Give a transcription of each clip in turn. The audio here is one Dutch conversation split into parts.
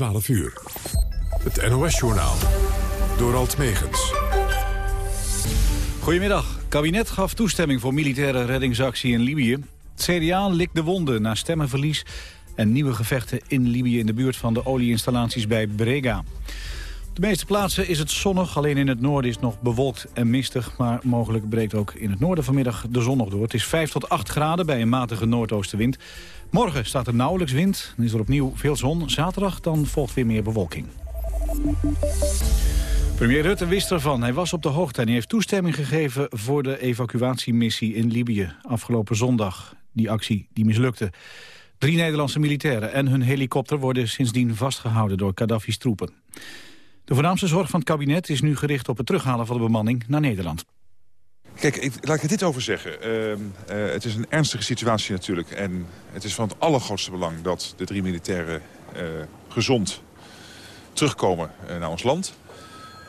12 uur. Het NOS-journaal. Door Alt Megens. Goedemiddag. Het kabinet gaf toestemming voor militaire reddingsactie in Libië. Het CDA likt de wonden na stemmenverlies... en nieuwe gevechten in Libië in de buurt van de olieinstallaties bij Brega. Op de meeste plaatsen is het zonnig, alleen in het noorden is het nog bewolkt en mistig. Maar mogelijk breekt ook in het noorden vanmiddag de zon nog door. Het is 5 tot 8 graden bij een matige noordoostenwind. Morgen staat er nauwelijks wind, dan is er opnieuw veel zon. Zaterdag dan volgt weer meer bewolking. Premier Rutte wist ervan. Hij was op de hoogte en hij heeft toestemming gegeven voor de evacuatiemissie in Libië afgelopen zondag. Die actie die mislukte. Drie Nederlandse militairen en hun helikopter worden sindsdien vastgehouden door Gaddafi's troepen. De voornaamste zorg van het kabinet is nu gericht op het terughalen van de bemanning naar Nederland. Kijk, ik, laat ik er dit over zeggen. Uh, uh, het is een ernstige situatie natuurlijk. En het is van het allergrootste belang dat de drie militairen uh, gezond terugkomen naar ons land.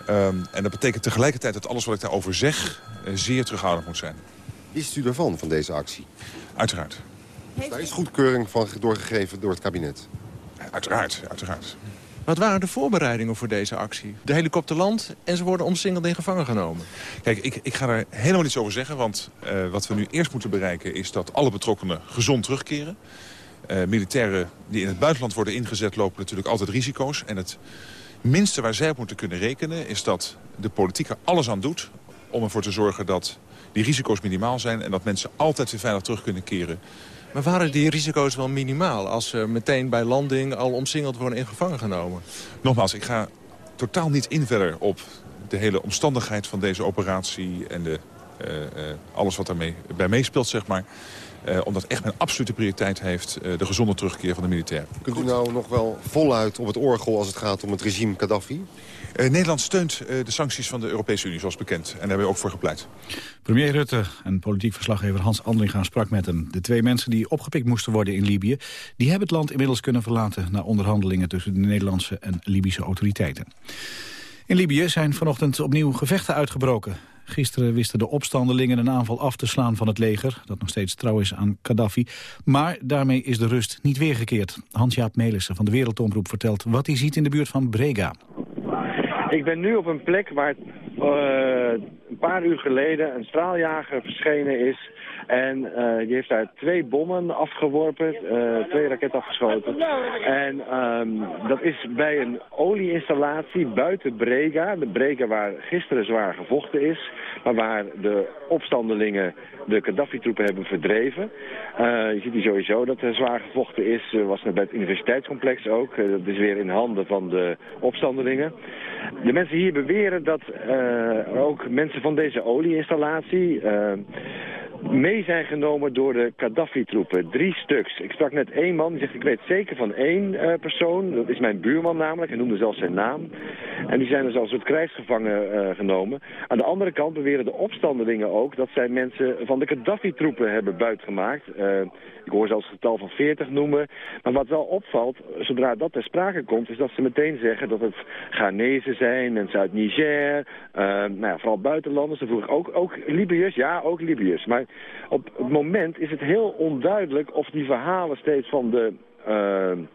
Ehm, en dat betekent tegelijkertijd dat alles wat ik daarover zeg zeer terughoudend moet zijn. Wist u ervan, van deze actie? Uiteraard. Daar is goedkeuring van doorgegeven door het kabinet? Uiteraard, uiteraard. Wat waren de voorbereidingen voor deze actie? De helikopter landt en ze worden omsingeld in gevangen genomen. Kijk, ik, ik ga daar helemaal niets over zeggen. Want uh, wat we nu eerst moeten bereiken is dat alle betrokkenen gezond terugkeren. Uh, militairen die in het buitenland worden ingezet lopen natuurlijk altijd risico's. En het minste waar zij op moeten kunnen rekenen is dat de politiek er alles aan doet... om ervoor te zorgen dat die risico's minimaal zijn... en dat mensen altijd weer veilig terug kunnen keren maar waren die risico's wel minimaal als ze meteen bij landing al omsingeld worden in gevangen genomen? Nogmaals, ik ga totaal niet in verder op de hele omstandigheid van deze operatie en de, alles wat daarmee bij meespeelt, zeg maar. Uh, omdat echt mijn absolute prioriteit heeft de gezonde terugkeer van de militair. Kunt u nou nog wel voluit op het orgel als het gaat om het regime Gaddafi? Uh, Nederland steunt uh, de sancties van de Europese Unie, zoals bekend. En daar hebben we ook voor gepleit. Premier Rutte en politiek verslaggever Hans Andringa sprak met hem. De twee mensen die opgepikt moesten worden in Libië... die hebben het land inmiddels kunnen verlaten... na onderhandelingen tussen de Nederlandse en Libische autoriteiten. In Libië zijn vanochtend opnieuw gevechten uitgebroken. Gisteren wisten de opstandelingen een aanval af te slaan van het leger... dat nog steeds trouw is aan Gaddafi. Maar daarmee is de rust niet weergekeerd. Hans-Jaap Melissen van de Wereldomroep vertelt wat hij ziet in de buurt van Brega. Ik ben nu op een plek waar uh, een paar uur geleden een straaljager verschenen is. En uh, die heeft daar twee bommen afgeworpen, uh, twee raketten afgeschoten. En um, dat is bij een olieinstallatie buiten Brega. De Brega waar gisteren zwaar gevochten is. Maar waar de opstandelingen de Gaddafi-troepen hebben verdreven. Uh, je ziet hier sowieso dat er zwaar gevochten is. was bij het universiteitscomplex ook. dat is weer in handen van de opstandelingen. De mensen hier beweren dat ook mensen van deze olieinstallatie mee zijn genomen door de Gaddafi-troepen. Drie stuks. Ik sprak net één man, die zegt ik weet zeker van één uh, persoon. Dat is mijn buurman namelijk, hij noemde zelfs zijn naam. En die zijn dus als soort krijgsgevangen uh, genomen. Aan de andere kant beweren de opstandelingen ook dat zij mensen van de Gaddafi-troepen hebben buitgemaakt. Uh, ik hoor zelfs het getal van 40 noemen. Maar wat wel opvalt, zodra dat ter sprake komt, is dat ze meteen zeggen dat het Ghanese zijn, mensen uit Niger, nou ja, vooral buitenlanders. Dan vroeg ik ook, ook Libiërs, ja, ook Libiërs. Maar op het moment is het heel onduidelijk of die verhalen steeds van de... Uh,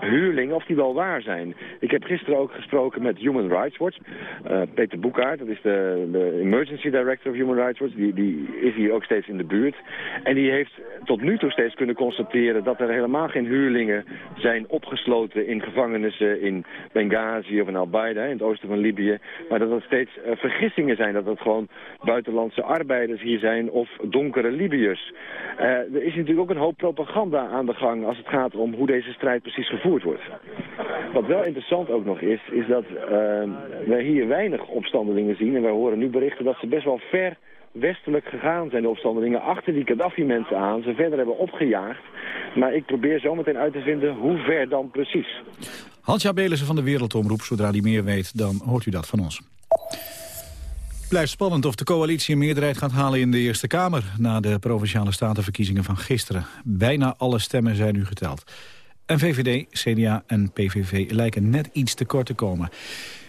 huurlingen, of die wel waar zijn. Ik heb gisteren ook gesproken met Human Rights Watch. Uh, Peter Boekhaart, dat is de, de, Emergency Director of Human Rights Watch. Die, die is hier ook steeds in de buurt. En die heeft tot nu toe steeds kunnen constateren dat er helemaal geen huurlingen zijn opgesloten in gevangenissen in Benghazi of in Al-Baida, in het oosten van Libië. Maar dat het steeds uh, vergissingen zijn, dat het gewoon buitenlandse arbeiders hier zijn of donkere Libiërs. Uh, er is natuurlijk ook een hoop propaganda aan de gang als het gaat om hoe deze strijd precies gevoerd wordt. Wat wel interessant ook nog is, is dat uh, wij hier weinig opstandelingen zien. En wij horen nu berichten dat ze best wel ver westelijk gegaan zijn, de opstandelingen, achter die Gaddafi-mensen aan. Ze verder hebben opgejaagd. Maar ik probeer zometeen uit te vinden hoe ver dan precies. Hansja Belissen van de Wereldomroep. Zodra hij meer weet, dan hoort u dat van ons. Blijft spannend of de coalitie een meerderheid gaat halen in de Eerste Kamer... na de Provinciale Statenverkiezingen van gisteren. Bijna alle stemmen zijn nu geteld. En VVD, CDA en PVV lijken net iets te kort te komen.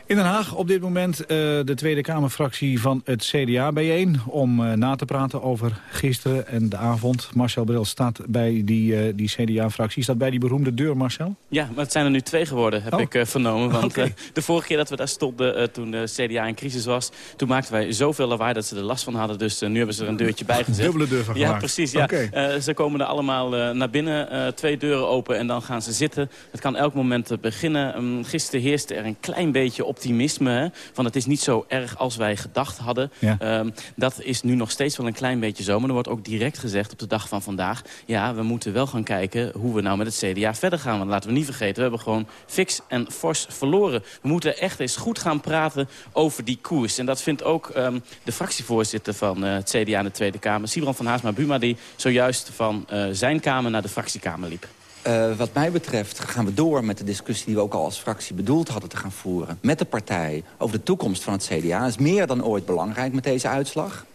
In Den Haag op dit moment uh, de Tweede Kamerfractie van het CDA bijeen... om uh, na te praten over gisteren en de avond. Marcel Bril staat bij die, uh, die CDA-fractie. Staat bij die beroemde deur, Marcel? Ja, maar het zijn er nu twee geworden, heb Oh. ik vernomen. Want de vorige keer dat we daar stonden, toen de CDA in crisis was... toen maakten wij zoveel lawaai dat ze er last van hadden. Dus nu hebben ze er een deurtje bij gezet. Dubbele deur van Ja, gemaakt. precies. Ja. Oké. Eh, ze komen er allemaal eh, naar binnen, eh, twee deuren open en dan gaan ze zitten. Het kan elk moment eh, beginnen. Ehm, gisteren heerste er een klein beetje optimisme. Hè, van het is niet zo erg als wij gedacht hadden. Ja. Ehm, dat is nu nog steeds wel een klein beetje zo. Maar er wordt ook direct gezegd op de dag van vandaag... ja, we moeten wel gaan kijken hoe we nou met het CDA verder gaan. Want laten we niet vergeten, we hebben gewoon fix en fors verloren. We moeten echt eens goed gaan praten over die koers. En dat vindt ook ehm, de fractievoorzitter van eh, het CDA in de Tweede Kamer... Sibrand van Haasma-Buma, die zojuist van eh, zijn kamer naar de fractiekamer liep. Uh, wat mij betreft gaan we door met de discussie die we ook al als fractie bedoeld hadden te gaan voeren. Met de partij over de toekomst van het CDA. Is meer dan ooit belangrijk met deze uitslag.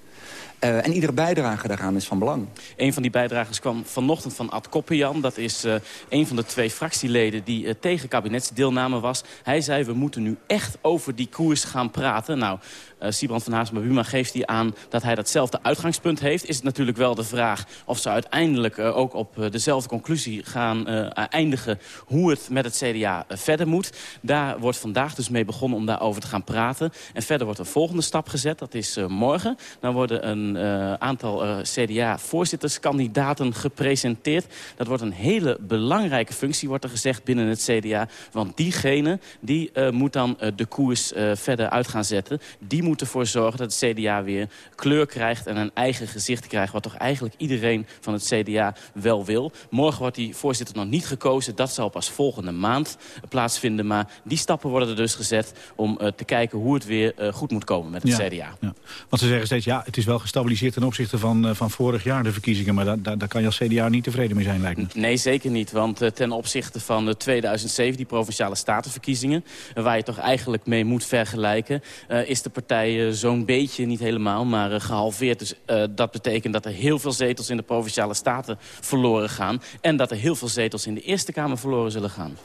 Uh, en iedere bijdrage daaraan is van belang. Een van die bijdragers kwam vanochtend van Ad Koppenjan. Dat is uh, een van de twee fractieleden die tegen kabinetsdeelname was. Hij zei, we moeten nu echt over die koers gaan praten. Nou, uh, Sibrand van Haasma-Buma geeft hij aan dat hij datzelfde uitgangspunt heeft. Is het natuurlijk wel de vraag of ze uiteindelijk uh, ook op uh, dezelfde conclusie gaan eindigen... hoe het met het CDA verder moet. Daar wordt vandaag dus mee begonnen om daarover te gaan praten. En verder wordt een volgende stap gezet. Dat is morgen. Dan worden een aantal CDA-voorzitterskandidaten gepresenteerd. Dat wordt een hele belangrijke functie, wordt er gezegd, binnen het CDA. Want diegene die moet dan de koers verder uit gaan zetten. Die ervoor zorgen dat het CDA weer kleur krijgt en een eigen gezicht krijgt. Wat toch eigenlijk iedereen van het CDA wel wil. Morgen wordt die voorzitter nog niet gekozen. Dat zal pas volgende maand plaatsvinden. Maar die stappen worden er dus gezet om uh, te kijken hoe het weer uh, goed moet komen met het Ja, CDA. Ja. Want ze zeggen steeds, ja, het is wel gestabiliseerd ten opzichte van, uh, van vorig jaar, de verkiezingen. Maar daar, daar, daar kan je als CDA niet tevreden mee zijn, lijkt me. Nee, zeker niet. Want ten opzichte van de 2007, die Provinciale Statenverkiezingen... Waar je toch eigenlijk mee moet vergelijken... Is de partij uh, zo'n beetje, niet helemaal, maar uh, gehalveerd. Dus uh, dat betekent dat er heel veel zetels in de Provinciale Staten verloren gaan... en dat er heel veel zetels in de Eerste Kamer verloren zullen gaan.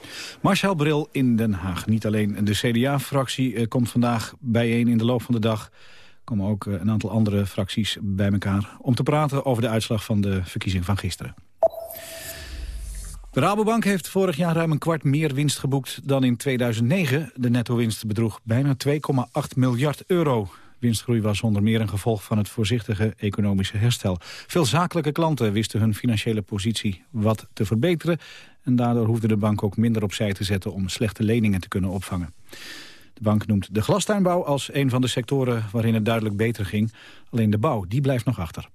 Marcel Bril in Den Haag. Niet alleen de CDA-fractie komt vandaag bijeen in de loop van de dag komen ook een aantal andere fracties bij elkaar... om te praten over de uitslag van de verkiezing van gisteren. De Rabobank heeft vorig jaar ruim een kwart meer winst geboekt dan in 2009. De netto-winst bedroeg bijna 2,8 miljard euro. Winstgroei was onder meer een gevolg van het voorzichtige economische herstel. Veel zakelijke klanten wisten hun financiële positie wat te verbeteren... en daardoor hoefde de bank ook minder opzij te zetten om slechte leningen te kunnen opvangen. De bank noemt de glastuinbouw als een van de sectoren waarin het duidelijk beter ging. Alleen de bouw, die blijft nog achter.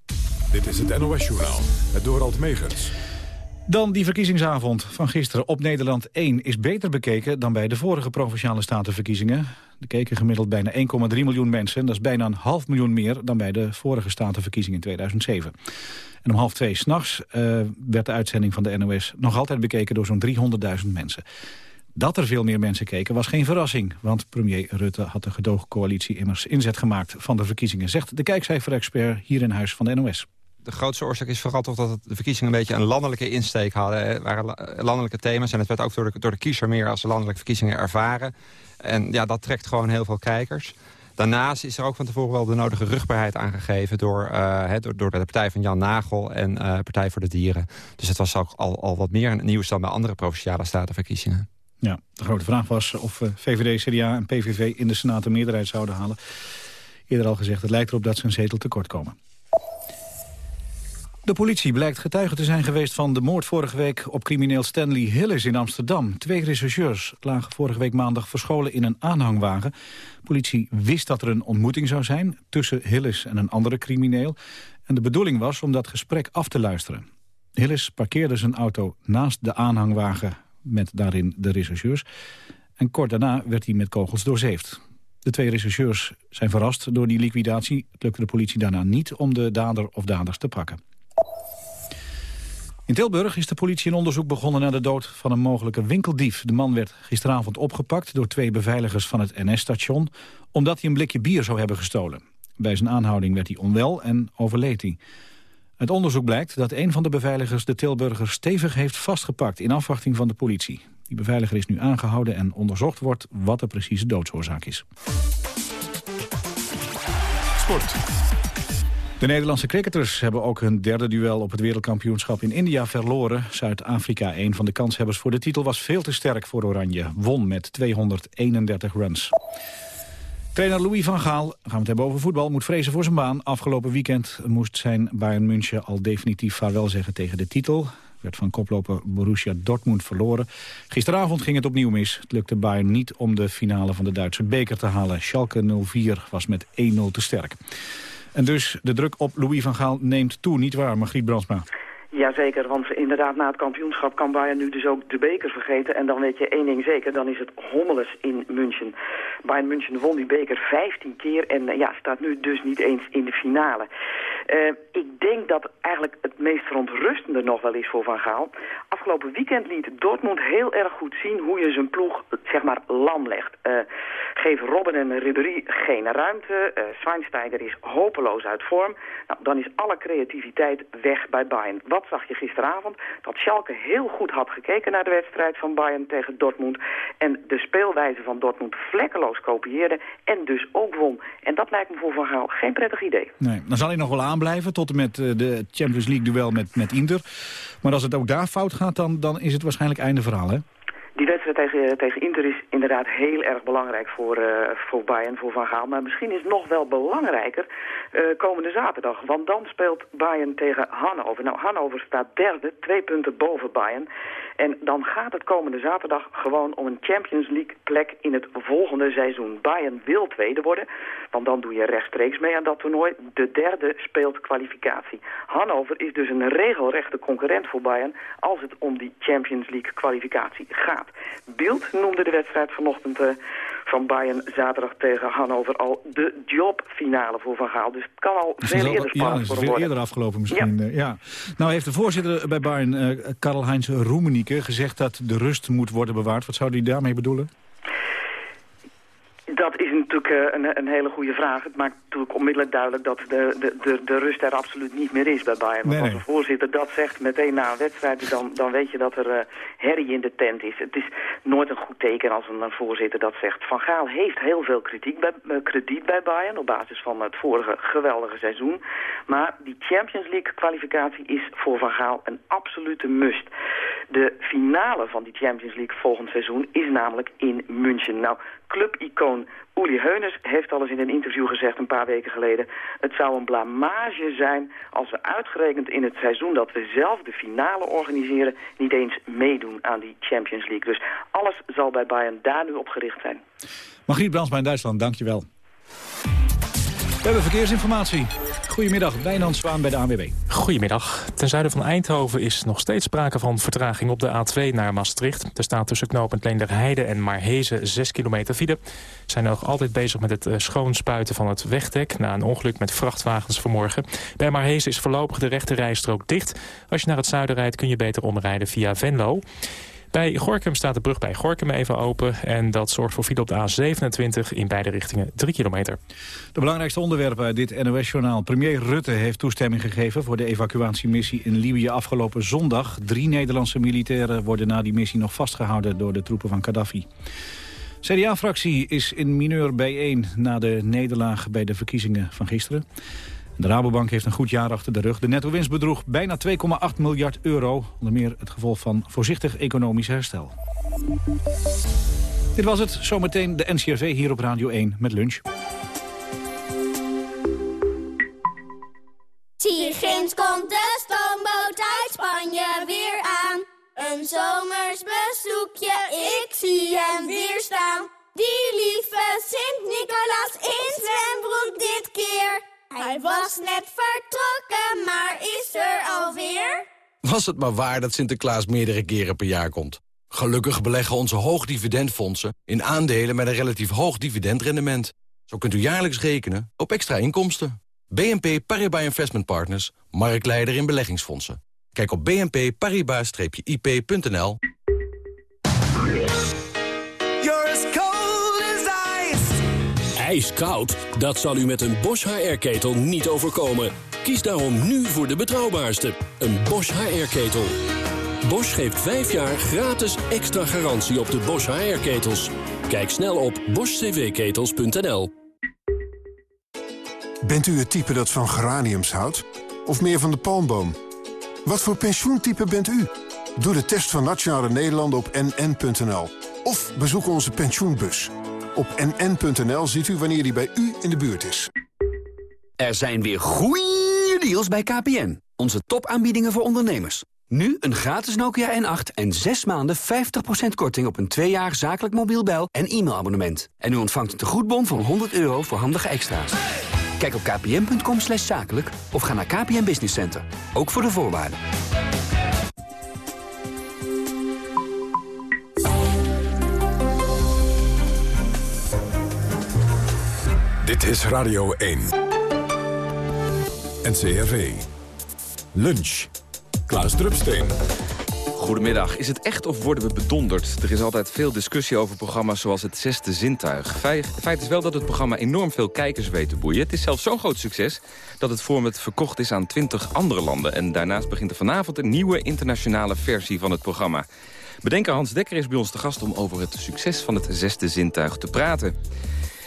Dit is het NOS-journaal, het Dorald Megens. Dan die verkiezingsavond van gisteren op Nederland 1 is beter bekeken dan bij de vorige Provinciale Statenverkiezingen. Er keken gemiddeld bijna 1,3 miljoen mensen. Dat is bijna een half miljoen meer dan bij de vorige Statenverkiezingen in 2007. En om half twee s'nachts uh, werd de uitzending van de NOS nog altijd bekeken door zo'n 300.000 mensen. Dat er veel meer mensen keken was geen verrassing, want premier Rutte had de gedoogcoalitie immers inzet gemaakt van de verkiezingen, zegt de kijkcijfer-expert hier in huis van de NOS. De grootste oorzaak is vooral toch dat de verkiezingen een beetje een landelijke insteek hadden. Het waren landelijke thema's en het werd ook door de, door de kiezer meer als landelijke verkiezingen ervaren. En ja, dat trekt gewoon heel veel kijkers. Daarnaast is er ook van tevoren wel de nodige rugbaarheid aangegeven... door, uh, door, door de partij van Jan Nagel en uh, Partij voor de Dieren. Dus het was ook al, al wat meer nieuws dan bij andere Provinciale Statenverkiezingen. Ja, de grote vraag was of uh, VVD, CDA en PVV in de Senaat een meerderheid zouden halen. Eerder al gezegd, het lijkt erop dat ze een zetel tekort komen. De politie blijkt getuige te zijn geweest van de moord vorige week op crimineel Stanley Hillis in Amsterdam. Twee rechercheurs lagen vorige week maandag verscholen in een aanhangwagen. De politie wist dat er een ontmoeting zou zijn tussen Hillis en een andere crimineel. En de bedoeling was om dat gesprek af te luisteren. Hillis parkeerde zijn auto naast de aanhangwagen met daarin de rechercheurs. En kort daarna werd hij met kogels doorzeefd. De twee rechercheurs zijn verrast door die liquidatie. Het lukte de politie daarna niet om de dader of daders te pakken. In Tilburg is de politie een onderzoek begonnen naar de dood van een mogelijke winkeldief. De man werd gisteravond opgepakt door twee beveiligers van het NS-station... omdat hij een blikje bier zou hebben gestolen. Bij zijn aanhouding werd hij onwel en overleed hij. Het onderzoek blijkt dat een van de beveiligers de Tilburger stevig heeft vastgepakt... in afwachting van de politie. Die beveiliger is nu aangehouden en onderzocht wordt wat de precieze doodsoorzaak is. Sport. De Nederlandse cricketers hebben ook hun derde duel op het wereldkampioenschap in India verloren. Zuid-Afrika, een van de kanshebbers voor de titel, was veel te sterk voor Oranje. Won met 231 runs. Trainer Louis van Gaal, gaan we het hebben over voetbal, moet vrezen voor zijn baan. Afgelopen weekend moest zijn Bayern München al definitief vaarwel zeggen tegen de titel. Werd van koploper Borussia Dortmund verloren. Gisteravond ging het opnieuw mis. Het lukte Bayern niet om de finale van de Duitse beker te halen. Schalke 04 was met 1-0 te sterk. En dus de druk op Louis van Gaal neemt toe, niet waar, Margriet Brandsma? Jazeker, want inderdaad na het kampioenschap kan Bayern nu dus ook de beker vergeten. En dan weet je één ding zeker, dan is het hommeles in München. Bayern München won die beker 15 keer en eh, ja, staat nu dus niet eens in de finale. Uh, ik denk dat eigenlijk het meest verontrustende nog wel is voor Van Gaal. Afgelopen weekend liet Dortmund heel erg goed zien hoe je zijn ploeg zeg maar lam legt. Uh, geef Robben en Ribéry geen ruimte. Uh, Schweinsteiger is hopeloos uit vorm. Nou, dan is alle creativiteit weg bij Bayern. Wat zag je gisteravond? Dat Schalke heel goed had gekeken naar de wedstrijd van Bayern tegen Dortmund. En de speelwijze van Dortmund vlekkeloos kopieerde en dus ook won. En dat lijkt me voor Van Gaal geen prettig idee. Nee, dan zal hij nog wel aanblijven tot en met de Champions League duel met, met Inter. Maar als het ook daar fout gaat, dan, dan is het waarschijnlijk einde verhaal, hè? Die wedstrijd tegen, tegen Inter is inderdaad heel erg belangrijk voor, uh, voor Bayern, voor Van Gaal. Maar misschien is het nog wel belangrijker uh, komende zaterdag. Want dan speelt Bayern tegen Hannover. Nou, Hannover staat derde, twee punten boven Bayern. En dan gaat het komende zaterdag gewoon om een Champions League plek in het volgende seizoen. Bayern wil tweede worden, want dan doe je rechtstreeks mee aan dat toernooi. De derde speelt kwalificatie. Hannover is dus een regelrechte concurrent voor Bayern als het om die Champions League kwalificatie gaat. Beeld noemde de wedstrijd vanochtend uh, van Bayern zaterdag tegen Hannover al de jobfinale voor Van Gaal. Dus het kan al veel eerder spannend ja, worden. veel eerder afgelopen misschien. Ja. Uh, ja. Nou heeft de voorzitter bij Bayern, uh, Karl-Heinz Roemenike, gezegd dat de rust moet worden bewaard. Wat zou hij daarmee bedoelen? Dat is natuurlijk uh, een, een, hele goede vraag. Het maakt natuurlijk onmiddellijk duidelijk dat de, de, de, de rust er absoluut niet meer is bij Bayern. Want nee, als de voorzitter dat zegt meteen na een wedstrijd, dan, dan weet je dat er uh, herrie in de tent is. Het is nooit een goed teken als een, een voorzitter dat zegt. Van Gaal heeft heel veel kritiek bij, uh, krediet bij Bayern op basis van het vorige geweldige seizoen. Maar die Champions League kwalificatie is voor Van Gaal een absolute must. De finale van die Champions League volgend seizoen is namelijk in München. Nou, clubicoon Uli Heuners heeft al eens in een interview gezegd een paar weken geleden... het zou een blamage zijn als we uitgerekend in het seizoen dat we zelf de finale organiseren... niet eens meedoen aan die Champions League. Dus alles zal bij Bayern daar nu op gericht zijn. Margriet Brandsma in Duitsland, dankjewel. We hebben verkeersinformatie. Goedemiddag, Wijnand Zwaan bij de ANWB. Goedemiddag. Ten zuiden van Eindhoven is nog steeds sprake van vertraging op de A2 naar Maastricht. Er staat tussen knooppunt Leenderheide en Marhezen 6 kilometer. We zijn nog altijd bezig met het schoonspuiten van het wegdek... na een ongeluk met vrachtwagens vanmorgen. Bij Marhezen is voorlopig de rechte rijstrook dicht. Als je naar het zuiden rijdt kun je beter omrijden via Venlo. Bij Gorkum staat de brug bij Gorkum even open. En dat zorgt voor file op de A27 in beide richtingen 3 kilometer. De belangrijkste onderwerpen dit NOS-journaal. Premier Rutte heeft toestemming gegeven voor de evacuatiemissie in Libië afgelopen zondag. Drie Nederlandse militairen worden na die missie nog vastgehouden door de troepen van Gaddafi. CDA-fractie is in mineur bijeen na de nederlaag bij de verkiezingen van gisteren. De Rabobank heeft een goed jaar achter de rug. De netto-winst bedroeg bijna 2,8 miljard euro. Onder meer het gevolg van voorzichtig economisch herstel. Dit was het. Zometeen de NCRV hier op Radio 1 met lunch. Zie ginds komt de stoomboot uit Spanje weer aan. Een zomers bezoekje, ik zie hem weer staan. Die lieve Sint-Nicolaas in zwembroek dit keer. Hij was net vertrokken, maar is er alweer? Was het maar waar dat Sinterklaas meerdere keren per jaar komt. Gelukkig beleggen onze hoogdividendfondsen in aandelen met een relatief hoog dividendrendement. Zo kunt u jaarlijks rekenen op extra inkomsten. BNP Paribas Investment Partners, marktleider in beleggingsfondsen. Kijk op bnp-paribas-ip.nl. ijskoud? Dat zal u met een Bosch HR-ketel niet overkomen. Kies daarom nu voor de betrouwbaarste, een Bosch HR-ketel. Bosch geeft 5 jaar gratis extra garantie op de Bosch HR-ketels. Kijk snel op boschcvketels.nl. Bent u het type dat van geraniums houdt? Of meer van de palmboom? Wat voor pensioentype bent u? Doe de test van Nationale Nederlanden op nn.nl. Of bezoek onze pensioenbus. Op nn.nl ziet u wanneer die bij u in de buurt is. Er zijn weer goeie deals bij KPN. Onze topaanbiedingen voor ondernemers. Nu een gratis Nokia N8 en 6 maanden 50% korting op een 2 jaar zakelijk mobiel bel- en e-mailabonnement. En u ontvangt een tegoedbon van 100 euro voor handige extra's. Kijk op kpn.com zakelijk of ga naar KPN Business Center. Ook voor de voorwaarden. Dit is Radio 1. NCRV. Lunch. Klaas Drupsteen. Goedemiddag. Is het echt of worden we bedonderd? Er is altijd veel discussie over programma's zoals Het Zesde Zintuig. Feit is wel dat het programma enorm veel kijkers weet te boeien. Het is zelfs zo'n groot succes dat het format verkocht is aan 20 andere landen. En daarnaast begint er vanavond een nieuwe internationale versie van het programma. Bedenker Hans Dekker is bij ons te gast om over het succes van Het Zesde Zintuig te praten.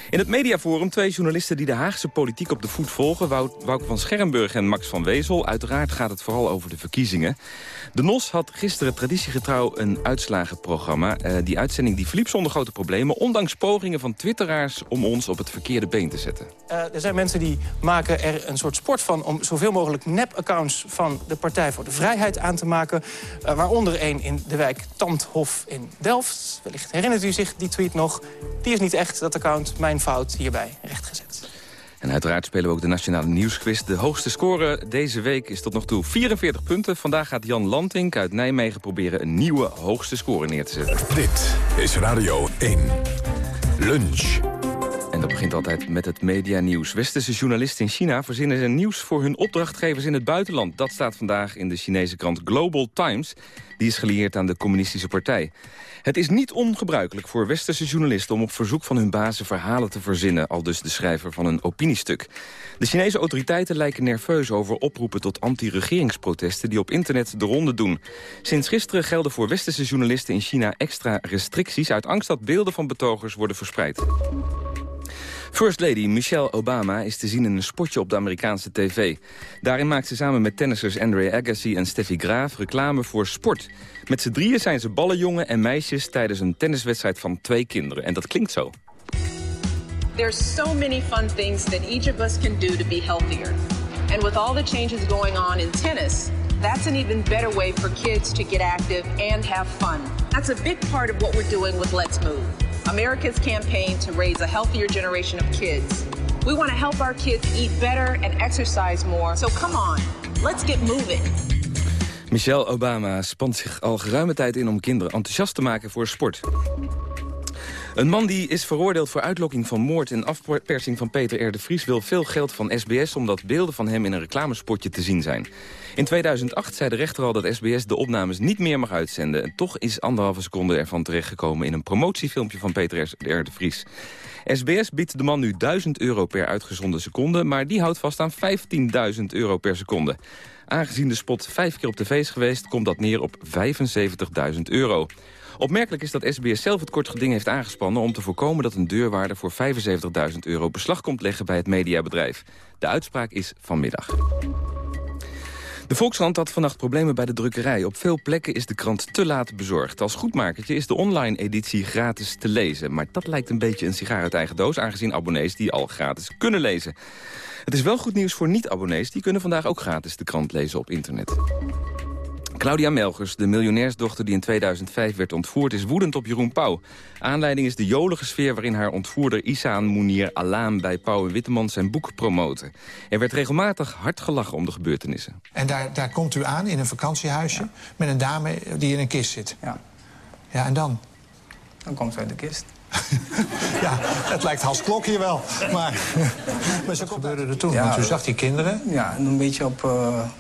In het mediaforum twee journalisten die de Haagse politiek op de voet volgen. Wouke van Schermburg en Max van Wezel. Uiteraard gaat het vooral over de verkiezingen. De NOS had gisteren traditiegetrouw een uitslagenprogramma. Uh, die uitzending die verliep zonder grote problemen... ondanks pogingen van twitteraars om ons op het verkeerde been te zetten. Uh, er zijn mensen die maken er een soort sport van... om zoveel mogelijk nep-accounts van de Partij voor de Vrijheid aan te maken. Uh, waaronder een in de wijk Tandhof in Delft. Wellicht herinnert u zich die tweet nog. Die is niet echt, dat account. Mijn fout hierbij rechtgezet. En uiteraard spelen we ook de Nationale Nieuwsquiz. De hoogste score deze week is tot nog toe 44 punten. Vandaag gaat Jan Lantink uit Nijmegen proberen een nieuwe hoogste score neer te zetten. Dit is Radio 1. Lunch. En dat begint altijd met het medianieuws. Westerse journalisten in China verzinnen ze nieuws voor hun opdrachtgevers in het buitenland. Dat staat vandaag in de Chinese krant Global Times. Die is gelieerd aan de communistische partij. Het is niet ongebruikelijk voor westerse journalisten... om op verzoek van hun bazen verhalen te verzinnen... al dus de schrijver van een opiniestuk. De Chinese autoriteiten lijken nerveus over oproepen tot anti-regeringsprotesten... die op internet de ronde doen. Sinds gisteren gelden voor westerse journalisten in China extra restricties... uit angst dat beelden van betogers worden verspreid. First Lady Michelle Obama is te zien in een spotje op de Amerikaanse tv. Daarin maakt ze samen met tennissers Andre Agassi en Steffi Graaf reclame voor sport. Met z'n drieën zijn ze ballenjongen en meisjes tijdens een tenniswedstrijd van twee kinderen. En dat klinkt zo. There's so many fun things that each of us can do to be healthier. And with all the changes going on in tennis, that's an even better way for kids to get active and have fun. That's a big part of what we're doing with Let's Move. America's campaign to raise a healthier generation of kids. We want to help our kids eat better and exercise more. So come on, let's get moving. Michelle Obama spant zich al geruime tijd in om kinderen enthousiast te maken voor sport. Een man die is veroordeeld voor uitlokking van moord en afpersing van Peter R. de Vries... wil veel geld van SBS omdat beelden van hem in een reclamespotje te zien zijn. In 2008 zei de rechter al dat SBS de opnames niet meer mag uitzenden. En toch is anderhalve seconde ervan terechtgekomen in een promotiefilmpje van Peter R. de Vries. SBS biedt de man nu 1000 euro per uitgezonden seconde... maar die houdt vast aan 15.000 euro per seconde. Aangezien de spot vijf keer op tv is geweest... komt dat neer op 75.000 euro. Opmerkelijk is dat SBS zelf het kort geding heeft aangespannen... om te voorkomen dat een deurwaarde voor 75.000 euro beslag komt leggen bij het mediabedrijf. De uitspraak is vanmiddag. De Volkskrant had vannacht problemen bij de drukkerij. Op veel plekken is de krant te laat bezorgd. Als goedmakertje is de online editie gratis te lezen. Maar dat lijkt een beetje een sigaar uit eigen doos... aangezien abonnees die al gratis kunnen lezen. Het is wel goed nieuws voor niet-abonnees. Die kunnen vandaag ook gratis de krant lezen op internet. Claudia Melgers, de miljonairsdochter die in 2005 werd ontvoerd... is woedend op Jeroen Pauw. Aanleiding is de jolige sfeer waarin haar ontvoerder Isaan Mounir Alaam... bij Pauw en Witteman zijn boek promoten. Er werd regelmatig hard gelachen om de gebeurtenissen. En daar, daar komt u aan in een vakantiehuisje... met een dame die in een kist zit. Ja. Ja, en dan? Dan komt ze uit de kist. ja, het lijkt Hans Klok hier wel. Maar, maar zo gebeurde er toen, ja, want u zag die kinderen. Ja, een beetje op uh,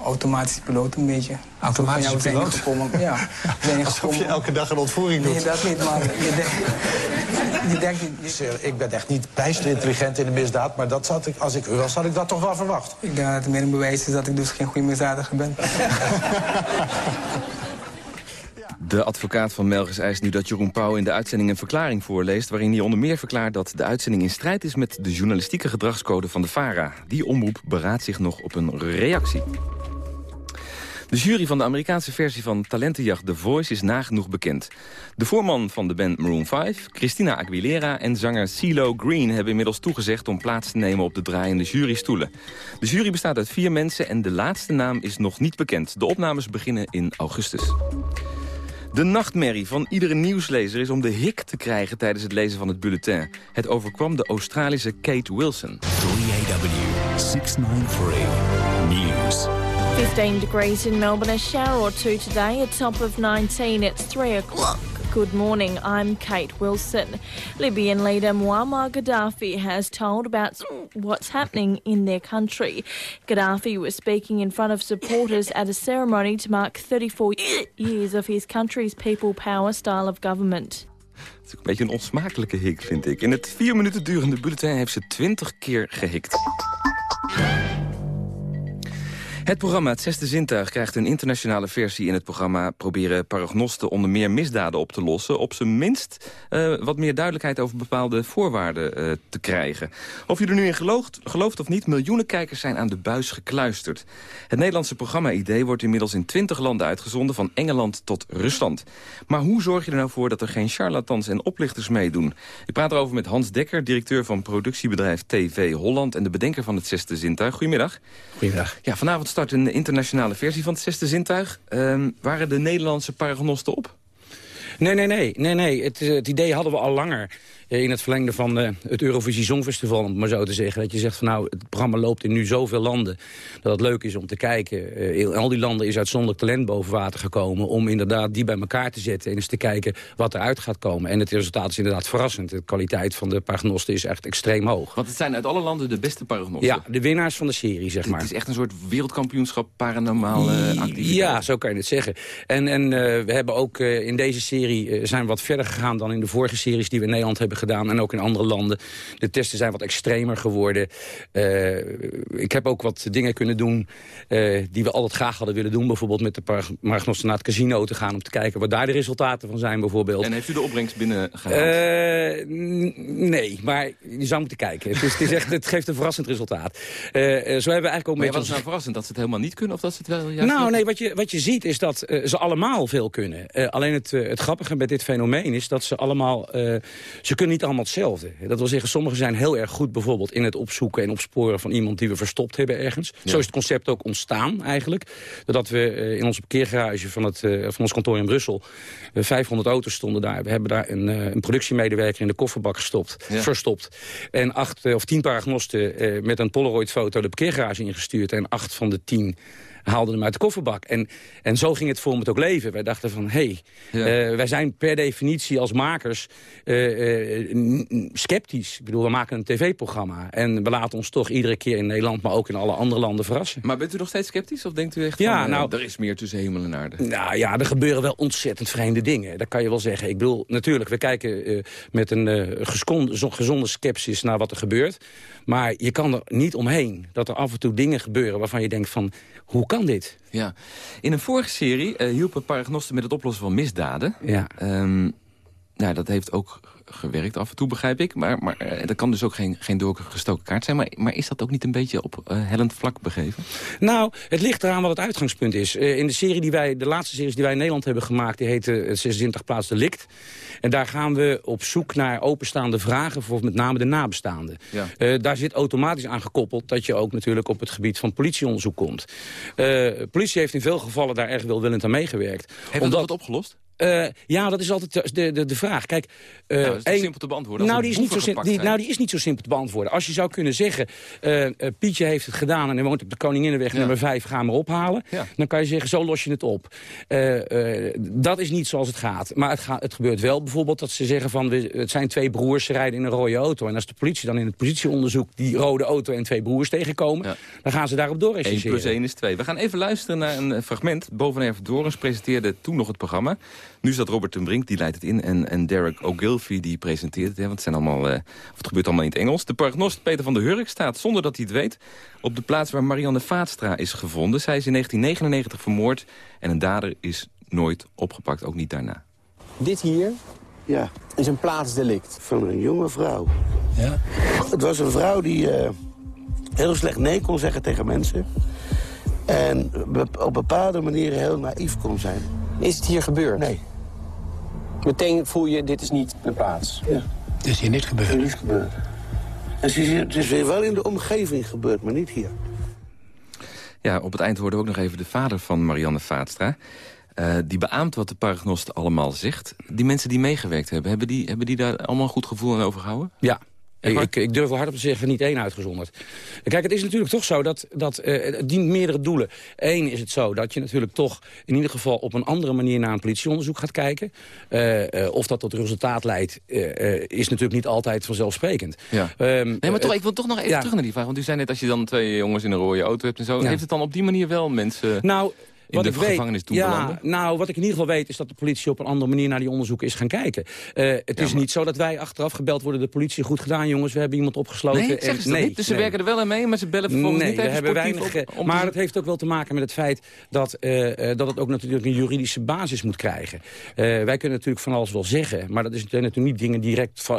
automatische piloot, een beetje. Automatische piloot? Gekomen, ja. Alsof je elke dag een ontvoering doet. Nee, dat niet, maar je denkt... Je denkt je... Ik ben echt niet bijster intelligent in de misdaad... maar dat zat ik, als ik u was, had ik dat toch wel verwacht. Ik denk dat het meer een bewijs is dat ik dus geen goede misdadiger ben. De advocaat van Melgers eist nu dat Jeroen Pauw in de uitzending een verklaring voorleest... waarin hij onder meer verklaart dat de uitzending in strijd is met de journalistieke gedragscode van de VARA. Die omroep beraadt zich nog op een reactie. De jury van de Amerikaanse versie van Talentenjacht The Voice is nagenoeg bekend. De voorman van de band Maroon 5, Christina Aguilera en zanger CeeLo Green... hebben inmiddels toegezegd om plaats te nemen op de draaiende jurystoelen. De jury bestaat uit vier mensen en de laatste naam is nog niet bekend. De opnames beginnen in augustus. De nachtmerrie van iedere nieuwslezer is om de hik te krijgen tijdens het lezen van het bulletin. Het overkwam de Australische Kate Wilson. 3AW 693 News. 15 degrees in Melbourne, a shower or two today, a top of 19 at 3 o'clock. Good morning, I'm Kate Wilson. Libyan leader Muammar Gaddafi has told about what's happening in their country. Gaddafi was speaking in front of supporters at a ceremony to mark 34 years of his country's people power style of government. Het is een beetje een onsmakelijke hik, vind ik. In het vier minuten durende bulletin heeft ze twintig keer gehikt. Het programma Het Zesde Zintuig krijgt een internationale versie. In het programma proberen paragnosten onder meer misdaden op te lossen. Op zijn minst uh, wat meer duidelijkheid over bepaalde voorwaarden uh, te krijgen. Of je er nu in gelooft, gelooft of niet, miljoenen kijkers zijn aan de buis gekluisterd. Het Nederlandse programma-idee wordt inmiddels in 20 landen uitgezonden... van Engeland tot Rusland. Maar hoe zorg je er nou voor dat er geen charlatans en oplichters meedoen? Ik praat erover met Hans Dekker, directeur van productiebedrijf TV Holland... en de bedenker van Het Zesde Zintuig. Goedemiddag. Goedemiddag. Ja, vanavond start een internationale versie van het zesde zintuig. Uh, waren de Nederlandse paragnosten op? Nee, nee, nee. nee, nee. Het, het idee hadden we al langer. Eh, in het verlengde van uh, het Eurovisie Songfestival, om het maar zo te zeggen. Dat je zegt van nou, het programma loopt in nu zoveel landen... dat het leuk is om te kijken. Uh, in al die landen is uitzonderlijk talent boven water gekomen... om inderdaad die bij elkaar te zetten en eens te kijken wat eruit gaat komen. En het resultaat is inderdaad verrassend. De kwaliteit van de paragnosten is echt extreem hoog. Want het zijn uit alle landen de beste paragnosten? Ja, de winnaars van de serie, zeg maar. Het is echt een soort wereldkampioenschap paranormale activiteit? Ja, zo kan je het zeggen. En, en we hebben ook in deze serie zijn we wat verder gegaan... dan in de vorige series die we in Nederland hebben gedaan en ook in andere landen. De testen zijn wat extremer geworden. Uh, ik heb ook wat dingen kunnen doen uh, die we altijd graag hadden willen doen. Bijvoorbeeld met de paragnosten naar het casino te gaan... om te kijken wat daar de resultaten van zijn bijvoorbeeld. En heeft u de opbrengst binnengehaald? Uh, nee, maar je zou moeten kijken. Het, is, het, is echt, het geeft een verrassend resultaat. zo hebben we eigenlijk ook... Maar met wat is nou verrassend? Dat ze het helemaal niet kunnen of dat ze het wel juist Nou, nee, wat je, wat je ziet is dat ze allemaal veel kunnen. alleen het, het grappige met dit fenomeen is dat ze allemaal... ze kunnen niet allemaal hetzelfde. Dat wil zeggen, sommigen zijn heel erg goed bijvoorbeeld in het opzoeken en opsporen van iemand die we verstopt hebben ergens. Ja. Zo is het concept ook ontstaan eigenlijk. Doordat we uh, in onze parkeergarage van, het, uh, van ons kantoor in Brussel, uh, 500 auto's stonden daar. We hebben daar een, een productiemedewerker in de kofferbak gestopt, ja. verstopt. En acht of tien paragnosten met een Polaroid-foto de parkeergarage ingestuurd. En acht van de tien haalden hem uit de kofferbak. En, en zo ging het voor het ook leven. Wij dachten van, hé, hey, ja. uh, wij zijn per definitie als makers uh, uh, sceptisch. Ik bedoel, we maken een tv-programma. En we laten ons toch iedere keer in Nederland, maar ook in alle andere landen verrassen. Maar bent u nog steeds sceptisch? Of denkt u echt ja, van, nou, er is meer tussen hemel en aarde? Nou ja, er gebeuren wel ontzettend vreemde dingen. Dat kan je wel zeggen. Ik bedoel, natuurlijk, we kijken met een gezonde, gezonde sceptisch naar wat er gebeurt. Maar je kan er niet omheen dat er af en toe dingen gebeuren waarvan je denkt van, hoe kan dit? Ja. In een vorige serie uh, hielpen paragnosten met het oplossen van misdaden. Ja. Um, nou, dat heeft ook gewerkt af en toe, begrijp ik. Maar, maar dat kan dus ook geen, geen doorgestoken kaart zijn. Maar, maar is dat ook niet een beetje op uh, hellend vlak begeven? Nou, het ligt eraan wat het uitgangspunt is. Uh, in de serie die wij, de laatste series die wij in Nederland hebben gemaakt... die heette 26 Plaats Delict. En daar gaan we op zoek naar openstaande vragen... voor met name de nabestaanden. Ja. daar zit automatisch aan gekoppeld... dat je ook natuurlijk op het gebied van politieonderzoek komt. politie heeft in veel gevallen daar erg welwillend aan meegewerkt. Heeft Omdat... dat wat opgelost? Uh, ja, dat is altijd de, de, de vraag. Kijk, uh, nou, is simpel te beantwoorden. Nou die, is niet zo die, nou, die is niet zo simpel te beantwoorden. Als je zou kunnen zeggen, uh, Pietje heeft het gedaan... en hij woont op de Koninginnenweg ja. nummer 5, ga maar ophalen. Ja. Dan kan je zeggen, zo los je het op. dat is niet zoals het gaat. Maar het, gaat, het gebeurt wel bijvoorbeeld dat ze zeggen van... We, het zijn twee broers, ze rijden in een rode auto. En als de politie dan in het politieonderzoek... die rode auto en twee broers tegenkomen... Ja. dan gaan ze daarop door 1 plus 1 is 2. We gaan even luisteren naar een fragment. Boven Dorens presenteerde toen nog het programma... Nu is dat Robert ten Brink, die leidt het in. En, en Derek Ogilvie, die presenteert het. Hè, want het, zijn allemaal, uh, of het gebeurt allemaal in het Engels. De paragnost Peter van der Hurk staat, zonder dat hij het weet... op de plaats waar Marianne Vaatstra is gevonden. Zij is in 1999 vermoord en een dader is nooit opgepakt, ook niet daarna. Dit hier ja. is een plaatsdelict. Van een jonge vrouw. Ja? Het was een vrouw die uh, heel slecht nee kon zeggen tegen mensen. En op bepaalde manieren heel naïef kon zijn. Is het hier gebeurd? Nee. Meteen voel je, dit is niet de plaats? Ja. Het is hier niet gebeurd? Het is niet gebeurd. Het is wel in de omgeving gebeurd, maar niet hier. Ja, op het eind hoorden we ook nog even de vader van Marianne Vaatstra. Uh, die beaamt wat de paragnost allemaal zegt. Die mensen die meegewerkt hebben, hebben die, hebben die daar allemaal een goed gevoel aan overgehouden? Ja, ik, ik, ik, durf wel hard op te zeggen, niet één uitgezonderd. Kijk, het is natuurlijk toch zo dat, dat uh, het dient meerdere doelen. Eén is het zo dat je natuurlijk toch in ieder geval op een andere manier naar een politieonderzoek gaat kijken. Uh, uh, of dat tot resultaat leidt, is natuurlijk niet altijd vanzelfsprekend. Ja. Um, nee, maar toch, ik wil toch nog even ja. terug naar die vraag. Want u zei net, als je dan twee jongens in een rode auto hebt en zo... Ja. heeft het dan op die manier wel mensen... Nou, in wat de ik weet, gevangenis doen ja, belanden? Nou, wat ik in ieder geval weet is dat de politie op een andere manier naar die onderzoeken is gaan kijken. Uh, het ja, is maar... niet zo dat wij achteraf gebeld worden de politie. Goed gedaan jongens, we hebben iemand opgesloten. Nee, zeggen ze nee, niet? Dus ze werken er wel aan mee, maar ze bellen vervolgens nee, niet even hebben weinig, op, om Maar te... het heeft ook wel te maken met het feit dat, uh, dat het ook natuurlijk een juridische basis moet krijgen. Uh, wij kunnen natuurlijk van alles wel zeggen, maar dat is natuurlijk niet dingen direct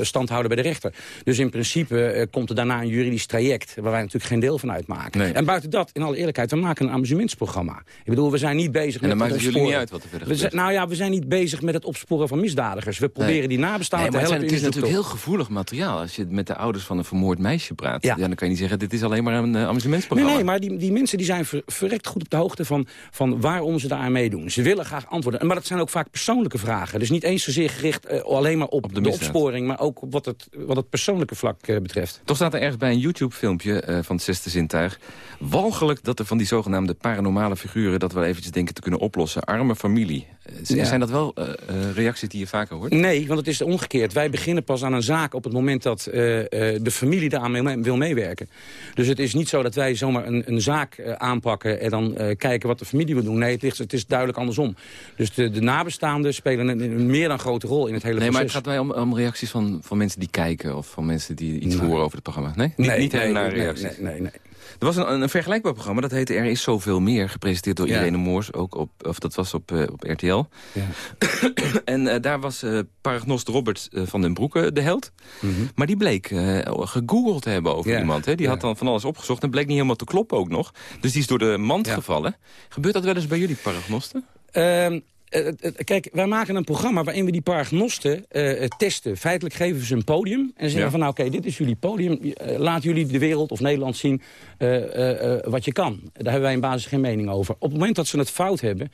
stand houden bij de rechter. Dus in principe komt er daarna een juridisch traject waar wij natuurlijk geen deel van uitmaken. En buiten dat, in alle eerlijkheid, we maken een amusementsprogramma. Ik bedoel, we zijn niet bezig En dan met maakt het jullie niet uit wat er verder we zijn, gebeurt. Nou ja, we zijn niet bezig met het opsporen van misdadigers. We proberen Nee. die nabestaanden Nee, te het, helpen. zijn- het is natuurlijk heel gevoelig materiaal. Als je met de ouders van een vermoord meisje praat... Ja. Dan kan je niet zeggen, dit is alleen maar een uh, Nee, amusementsprogramma. nee, maar die, die mensen die zijn ver- verrekt goed op de hoogte van, van waarom ze daar aan meedoen. Ze willen graag antwoorden. Maar dat zijn ook vaak persoonlijke vragen. Dus niet eens zozeer gericht eh, alleen maar op, de, opsporing... maar ook op wat het, wat het persoonlijke vlak eh, betreft. Toch staat er ergens bij een YouTube-filmpje eh, van het zesde zintuig... walgelijk dat er van die zogenaamde paranormale dat wel eventjes denken te kunnen oplossen. Arme familie. Z- Ja. Zijn dat wel eh, eh, reacties die je vaker hoort? Nee, want het is omgekeerd. Wij beginnen pas aan een zaak op het moment dat eh, de familie daaraan mee- wil meewerken. Dus het is niet zo dat wij zomaar een, een zaak aanpakken en dan kijken wat de familie wil doen. Nee, het, ligt, het is duidelijk andersom. Dus de, de nabestaanden spelen een, een meer dan grote rol in het hele Nee, maar het proces. gaat mij om, om reacties van, van mensen die kijken... of van mensen die iets Nee. horen over het programma. Nee? Niet, Nee, niet nee, nee, reacties. nee, nee, nee. Er was een, een vergelijkbaar programma, dat heette Er is zoveel meer... gepresenteerd door Ja. Irene Moors, ook op, of dat was op, eh, op RTL. en eh, daar was eh paragnost Robert van den Broeke de held. Maar die bleek gegoogeld te hebben over Mhm. Ja. iemand. Hè? Die Ja. had dan van alles opgezocht en bleek niet helemaal te kloppen ook nog. Dus die is door de mand gevallen. Gebeurt dat wel eens bij jullie paragnosten? Ehm, eh, eh, kijk, wij maken een programma waarin we die paragnosten eh, eh, testen. Feitelijk geven we ze een podium en zeggen Ja. van... nou oké, dit is jullie podium. Eh, laat jullie de wereld of Nederland zien eh, eh, eh, wat je kan. Daar hebben wij in basis geen mening over. Op het moment dat ze het fout hebben...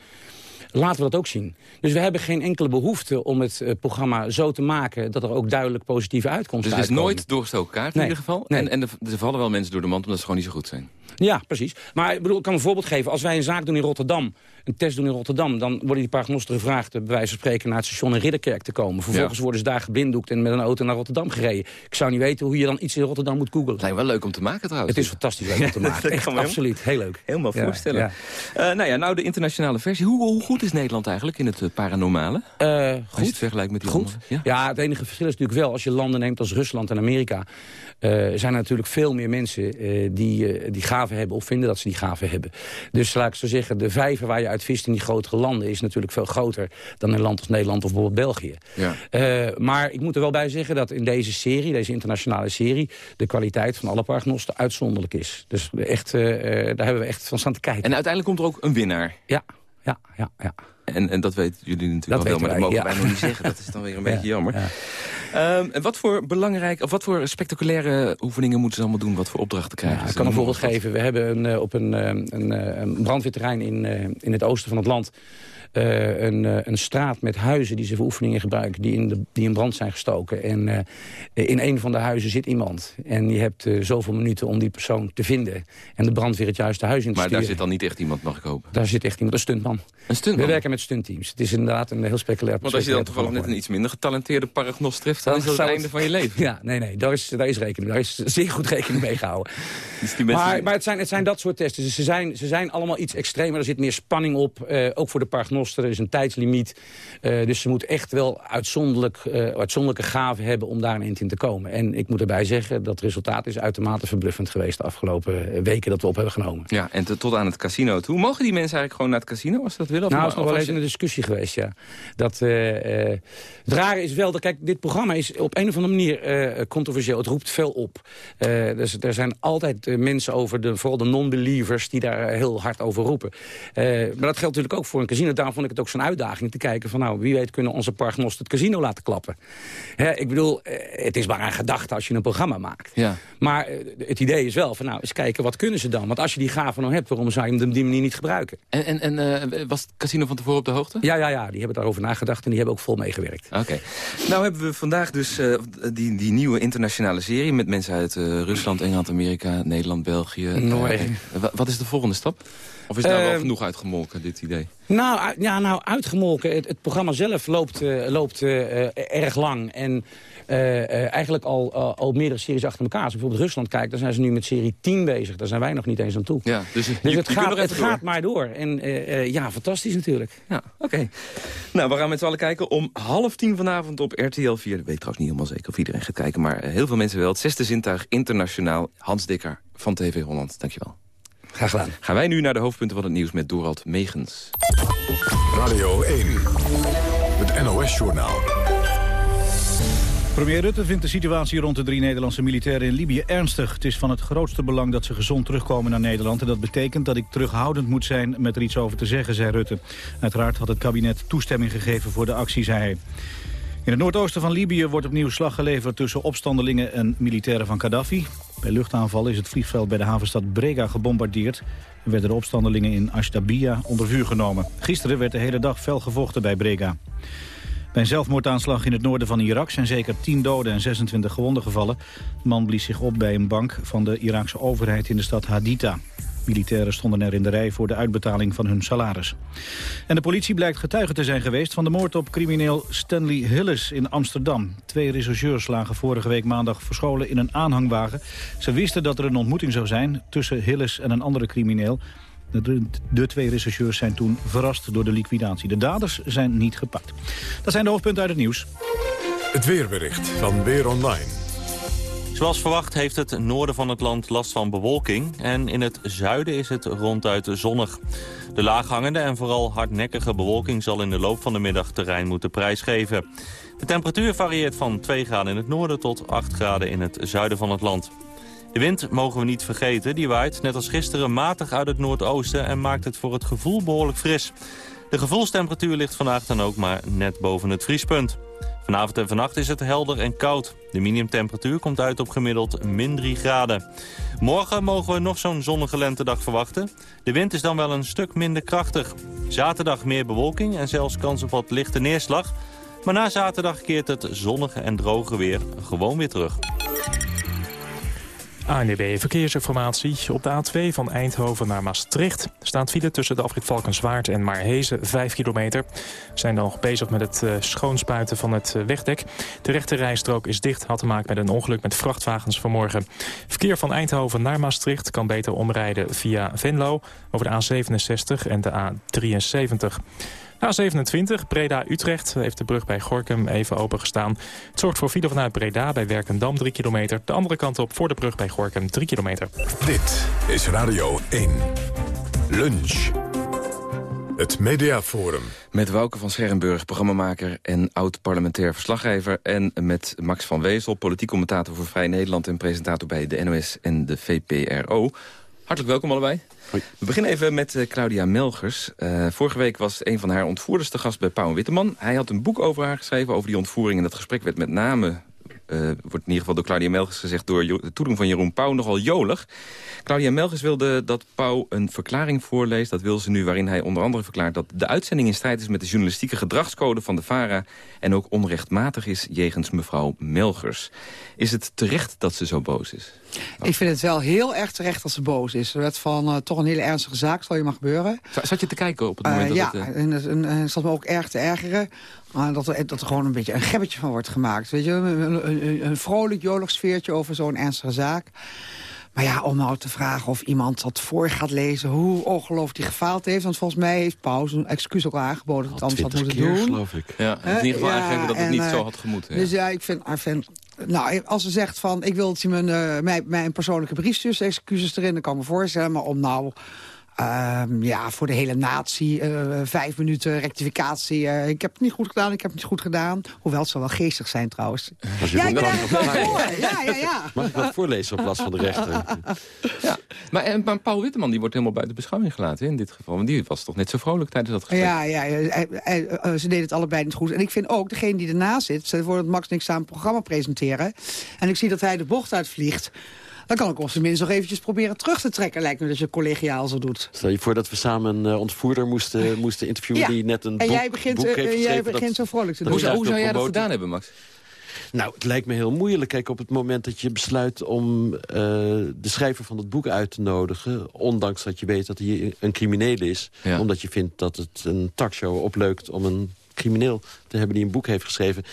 Laten we dat ook zien. Dus we hebben geen enkele behoefte om het eh, programma zo te maken... dat er ook duidelijk positieve uitkomsten Dus het is uitkomen. nooit doorgestoken kaart in Nee. ieder geval. Nee. En, en er, er vallen wel mensen door de mand omdat ze gewoon niet zo goed zijn. Ja, precies. Maar ik, bedoel, ik kan een voorbeeld geven. Als wij een zaak doen in Rotterdam, een test doen in Rotterdam... dan worden die paragnosten gevraagd, eh, bij wijze van spreken... naar het station in Ridderkerk te komen. Vervolgens Ja. worden ze daar geblinddoekt en met een auto naar Rotterdam gereden. Ik zou niet weten hoe je dan iets in Rotterdam moet googlen. Het lijkt wel leuk om te maken trouwens. Het is fantastisch leuk om te maken. Echt, absoluut. Heel leuk. Helemaal Ja, voorstellen. ja. Eh, nou ja, nou de internationale versie. Hoe, hoe goed is Nederland eigenlijk in het eh, paranormale? Eh, Als je goed. het vergelijkt met die Goed. Ja? Ja, het enige verschil is natuurlijk wel... als je landen neemt als Rusland en Amerika... zijn er natuurlijk veel meer mensen eh, die, eh, gaven hebben... of vinden dat ze die gaven hebben. Dus laat ik zo zeggen, de vijver waar je uit vist in die grotere landen... is natuurlijk veel groter dan in een land als Nederland of bijvoorbeeld België. Ja. Eh, maar ik moet er wel bij zeggen dat in deze serie, deze internationale serie... de kwaliteit van alle paragnosten uitzonderlijk is. Dus echt, eh, eh, daar hebben we echt van staan te kijken. En uiteindelijk komt er ook een winnaar. Ja, ja, ja. ja. En, en dat weten jullie natuurlijk Dat al wel, maar dat mogen wij, wij ja. nog niet zeggen. Dat is dan weer een Ja, beetje jammer. Ehm, en wat voor belangrijk, of wat voor spectaculaire oefeningen moeten ze allemaal doen? Wat voor opdrachten krijgen Ja, ik kan een voorbeeld geven. We hebben een, eh, op een, eh, een, eh, een brandweerterrein in, in het oosten van het land... eh, een, eh, een straat met huizen die ze voor oefeningen gebruiken... die in, de, die in brand zijn gestoken. En eh, in een van de huizen zit iemand. En je hebt zoveel minuten om die persoon te vinden. En de brandweer het juiste huis in te Maar daar sturen. zit dan niet echt iemand, mag ik hopen. Daar zit echt iemand, een stuntman. Een stuntman? We werken met stuntteams. Het is inderdaad een heel speculair Want als je dan toevallig net een iets minder getalenteerde paragnost treft... dan Dan is dat het einde van je leven. Ja, nee, nee, daar is, daar is rekening. Daar is zeer goed rekening mee gehouden. Dus mensen Maar, maar het, zijn, het zijn dat soort testen. Dus ze, zijn, ze zijn allemaal iets extremer. Er zit meer spanning op. ook voor de paragnost er is een tijdslimiet. Uh, dus ze moet echt wel uitzonderlijk, uh, uitzonderlijke gaven hebben om daar een eind in te komen. En ik moet erbij zeggen, dat resultaat is uitermate verbluffend geweest... de afgelopen weken dat we op hebben genomen. Ja, en tot aan het casino toe. Mogen die mensen eigenlijk gewoon naar het casino als ze dat willen? nou, dat is nog wel eens een discussie geweest, ja. Dat, het rare is wel, dat, kijk, dit programma is op een of andere manier controversieel. Het roept veel op. dus er zijn altijd mensen over, de, vooral de non-believers... die daar heel hard over roepen. maar dat geldt natuurlijk ook voor een casino. Daarom vond ik het ook zo'n uitdaging te kijken van... nou, wie weet kunnen onze partners het casino laten klappen. ik bedoel, het is maar een gedachte als je een programma maakt. Ja. Maar het idee is wel van, nou, eens kijken, wat kunnen ze dan? Want als je die gaven nou hebt, waarom zou je hem op die manier niet gebruiken? En, en, en was het casino van tevoren op de hoogte? Ja, ja, ja, die hebben daarover nagedacht en die hebben ook vol meegewerkt. Oké. Nou hebben we vandaag dus die, die nieuwe internationale serie... met mensen uit Rusland, Engeland, Amerika, Nederland, België. Noorwegen. wat is de volgende stap? Of is daar wel genoeg uitgemolken, dit idee? Nou, ja, nou uitgemolken. Het, het programma zelf loopt, uh, loopt uh, erg lang. En eigenlijk al, al meerdere series achter elkaar. Als je bijvoorbeeld Rusland kijkt, dan zijn ze nu met serie 10 bezig. Daar zijn wij nog niet eens aan toe. Ja, dus, dus het, gaat, het gaat maar door. En ja, fantastisch natuurlijk. Ja, oké. Nou, we gaan met z'n allen kijken om half tien vanavond op RTL 4. Ik weet trouwens niet helemaal zeker of iedereen gaat kijken. Maar heel veel mensen wel. Het zesde zintuig internationaal. Hans Dikker van TV Holland. Dankjewel. Graag gedaan. Gaan wij nu naar de hoofdpunten van het nieuws met Dorald Megens. Radio 1, het NOS-journaal. Premier Rutte vindt de situatie rond de drie Nederlandse militairen in Libië ernstig. Het is van het grootste belang dat ze gezond terugkomen naar Nederland. En dat betekent dat ik terughoudend moet zijn met er iets over te zeggen, zei Rutte. Uiteraard had het kabinet toestemming gegeven voor de actie, zei hij. In het noordoosten van Libië wordt opnieuw slag geleverd tussen opstandelingen en militairen van Gaddafi. Bij luchtaanval is het vliegveld bij de havenstad Brega gebombardeerd... en werden de opstandelingen in Ashtabia onder vuur genomen. Gisteren werd de hele dag fel gevochten bij Brega. Bij een zelfmoordaanslag in het noorden van Irak zijn zeker 10 doden en 26 gewonden gevallen. De man blies zich op bij een bank van de Iraakse overheid in de stad Haditha. Militairen stonden er in de rij voor de uitbetaling van hun salaris. En de politie blijkt getuige te zijn geweest van de moord op crimineel Stanley Hillis in Amsterdam. Twee rechercheurs lagen vorige week maandag verscholen in een aanhangwagen. Ze wisten dat er een ontmoeting zou zijn tussen Hillis en een andere crimineel. De, de, twee rechercheurs zijn toen verrast door de liquidatie. De daders zijn niet gepakt. Dat zijn de hoofdpunten uit het nieuws. Het weerbericht van Weer Online. Zoals verwacht heeft het noorden van het land last van bewolking... en in het zuiden is het ronduit zonnig. De laaghangende en vooral hardnekkige bewolking... zal in de loop van de middag terrein moeten prijsgeven. De temperatuur varieert van 2 graden in het noorden tot 8 graden in het zuiden van het land. De wind mogen we niet vergeten, die waait net als gisteren matig uit het noordoosten... en maakt het voor het gevoel behoorlijk fris. De gevoelstemperatuur ligt vandaag dan ook maar net boven het vriespunt. Vanavond en vannacht is het helder en koud. De minimumtemperatuur komt uit op gemiddeld min 3 graden. Morgen mogen we nog zo'n zonnige lentedag verwachten. De wind is dan wel een stuk minder krachtig. Zaterdag meer bewolking en zelfs kans op wat lichte neerslag. Maar na zaterdag keert het zonnige en droge weer gewoon weer terug. ANDB Verkeersinformatie. Op de A2 van Eindhoven naar Maastricht staat file tussen de afrit Valkenswaard en Maarhezen 5 kilometer. Zijn dan nog bezig met het uh, schoonspuiten van het uh, wegdek. De rechte rijstrook is dicht, had te maken met een ongeluk met vrachtwagens vanmorgen. Verkeer van Eindhoven naar Maastricht kan beter omrijden via Venlo over de A67 en de A73. A27, Breda-Utrecht, heeft de brug bij Gorkum even opengestaan. Het zorgt voor file vanuit Breda bij Werkendam 3 kilometer. De andere kant op voor de brug bij Gorkum 3 kilometer. Dit is Radio 1. Lunch. Het Mediaforum. Met Wouke van Scherrenburg, programmamaker en oud-parlementair verslaggever. En met Max van Wezel, politiek commentator voor Vrij Nederland... en presentator bij de NOS en de VPRO. Hartelijk welkom allebei. We beginnen even met uh, Claudia Melgers. Uh, vorige week was een van haar ontvoerders te gast bij Pauw Witteman. Hij had een boek over haar geschreven, over die ontvoering. En dat gesprek werd met name uh, wordt in ieder geval door Claudia Melgers gezegd... door de toedoen van Jeroen Pauw nogal jolig. Claudia Melgers wilde dat Pauw een verklaring voorleest. Dat wil ze nu, waarin hij onder andere verklaart... dat de uitzending in strijd is met de journalistieke gedragscode van de VARA... en ook onrechtmatig is jegens mevrouw Melgers. Is het terecht dat ze zo boos is? Ik vind het wel heel erg terecht dat ze boos is. Er werd van uh, toch een hele ernstige zaak, zal je maar gebeuren. Zat je te kijken op het moment uh, dat ja, het... Uh... en het zat me ook erg te ergeren. Dat, er, dat er gewoon een beetje een gebbetje van wordt gemaakt. Weet je? Een, een, een vrolijk, jolig sfeertje over zo'n ernstige zaak. Maar ja, om nou te vragen of iemand dat voor gaat lezen... hoe ongelooflijk hij gefaald heeft. Want volgens mij heeft Pauw zijn excuus ook al aangeboden... dat het anders had moeten keer, doen. geloof ik. Ja, in ieder geval Ja, aangegeven dat het en, niet eh, zo had gemoeten. ja. Dus ja, ik vind... ik vind nou, als ze zegt van, ik wil dat hij mijn, eh, mijn, mijn persoonlijke brief stuurt, excuses erin, dan kan ik me voorstellen. Maar om nou, ehm, ja, voor de hele natie, eh, vijf minuten rectificatie. eh, ik heb het niet goed gedaan, ik heb het niet goed gedaan. Hoewel het zou wel geestig zijn trouwens. Ja, ik moet- ben er wel voor. Ja, ja, ja. Mag ik wat voorlezen op last van de rechter? Ja, maar, en, maar Paul Witteman die wordt helemaal buiten beschouwing gelaten hè, in dit geval. Want die was toch net zo vrolijk tijdens dat gesprek. Ja, ja, ja, eh, eh, eh, ze deden het allebei niet goed. En ik vind ook, degene die ernaast zit... ze voor het Max niks aan programma presenteren... en ik zie dat hij de bocht uitvliegt... dan kan ik op zijn minst nog eventjes proberen terug te trekken. Lijkt me dat je collegiaal zo doet. Stel je voor dat we samen een eh, ontvoerder moesten, moesten interviewen... Ja. die net een en boek, jij begint, boek eh, heeft jij geschreven. begint dat- zo vrolijk te doen. Hoe, hoe zou jij dat promoten. gedaan hebben, Max? Nou, het lijkt me heel moeilijk. Kijk, op het moment dat je besluit om eh, de schrijver van het boek uit te nodigen... ondanks dat je weet dat hij een crimineel is... Ja. omdat je vindt dat het een talkshow opleukt om een crimineel te hebben die een boek heeft geschreven...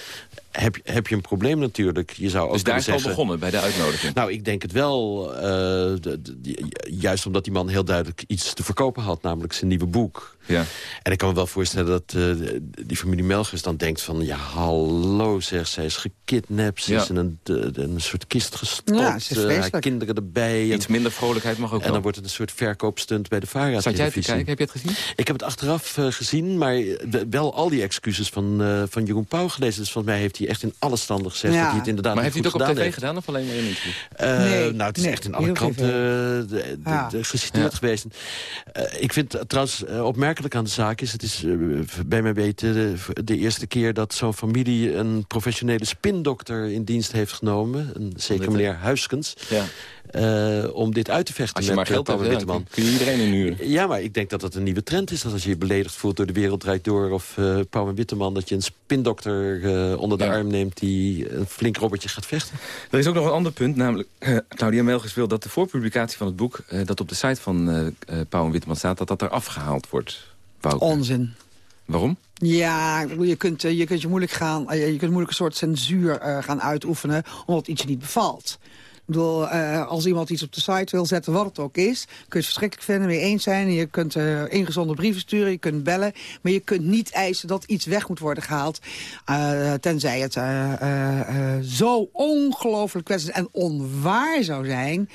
heb, heb je een probleem natuurlijk. Je zou ook Dus daar is het al zeggen... begonnen, bij de uitnodiging. Nou, ik denk het wel. eh, de- de- juist omdat die man heel duidelijk iets te verkopen had. Namelijk zijn nieuwe boek. Ja. En ik kan me wel voorstellen dat eh, die familie Melgers dan denkt van... ja, hallo zeg, zij is gekidnapt. Ze Ja. is in een, de- de- een soort kist gestopt. Ja, ze is eh, haar kinderen erbij. Iets En, minder vrolijkheid mag ook en wel. dan wordt het een soort verkoopstunt bij de VARA Zat jij te kijken? Heb je het gezien? Ik heb het achteraf gezien, maar de- wel al die excuses van, eh, van Jeroen Pauw gelezen. Dus volgens mij heeft hij echt in alle standen gezegd Ja. dat hij het inderdaad Maar heeft hij het ook op tv gedaan heeft. gedaan of alleen maar in een interview? Eh, Nee, nou, het is nee, echt in alle kranten eh, de, de, Ja. de geciteerd Ja. geweest. Ik vind het trouwens opmerkelijk aan de zaak is... het is bij mij weten de, de eerste keer dat zo'n familie... een professionele spindokter in dienst heeft genomen. Een zeker meneer Huiskens. Ja. Eh, om dit uit te vechten Als je met maar geld hebt, Witteman. kun je iedereen inhuren. Ja, maar ik denk dat dat een nieuwe trend is. Dat als je je beledigd voelt door de wereld draait door... of eh Pauw en Witteman, dat je een spindokter eh, onder de Ja. arm neemt... die een flink robbertje gaat vechten. Er is ook nog een ander punt, namelijk Claudia Melgers wil dat de voorpublicatie van het boek... eh, dat op de site van eh eh, Pauw en Witteman staat, dat dat er afgehaald wordt. Wouter. Onzin. Waarom? Ja, je kunt, je kunt je moeilijk gaan, je kunt moeilijk een soort censuur eh, gaan uitoefenen, omdat iets je niet bevalt. Ik bedoel, eh, als iemand iets op de site wil zetten, wat het ook is... kun je het verschrikkelijk vinden, mee eens zijn. Je kunt eh ingezonde brieven sturen, je kunt bellen... maar je kunt niet eisen dat iets weg moet worden gehaald... eh, tenzij het zo ongelooflijk kwetsend en onwaar zou zijn...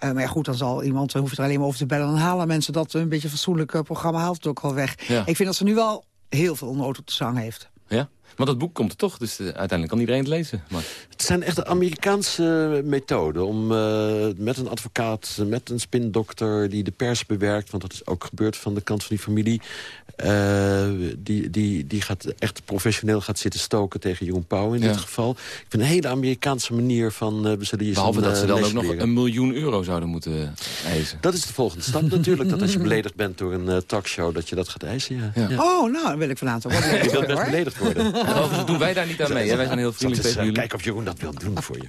Maar ja, goed, dan zal iemand, dan hoeft het er alleen maar over te bellen... dan halen mensen dat een beetje een fatsoenlijk programma haalt het ook wel weg. Ja. Ik vind dat ze nu wel heel veel nood op de zang heeft. Ja? Want dat boek komt er toch, dus eh, uiteindelijk kan iedereen het lezen. Maar... Het zijn echt de Amerikaanse methoden om eh, met een advocaat, met een spindokter die de pers bewerkt, want dat is ook gebeurd van de kant van die familie, eh, die, die, die gaat echt professioneel gaat zitten stoken tegen Jeroen Pauw in Ja. dit geval. Ik vind een hele Amerikaanse manier van eh, we zullen je Behalve een, dat ze dan ook nog leren. een miljoen euro zouden moeten eisen. Dat is de volgende stap natuurlijk, dat als je beledigd bent door een talkshow, dat je dat gaat eisen. Ja. Ja. Ja. Oh, nou, dan wil ik vanavond wel Je wilt worden, best beledigd worden. Overigens doen wij daar niet aan mee. hè. Wij zijn heel vriendelijk tegen jullie. Kijken of Jeroen dat wil doen voor je.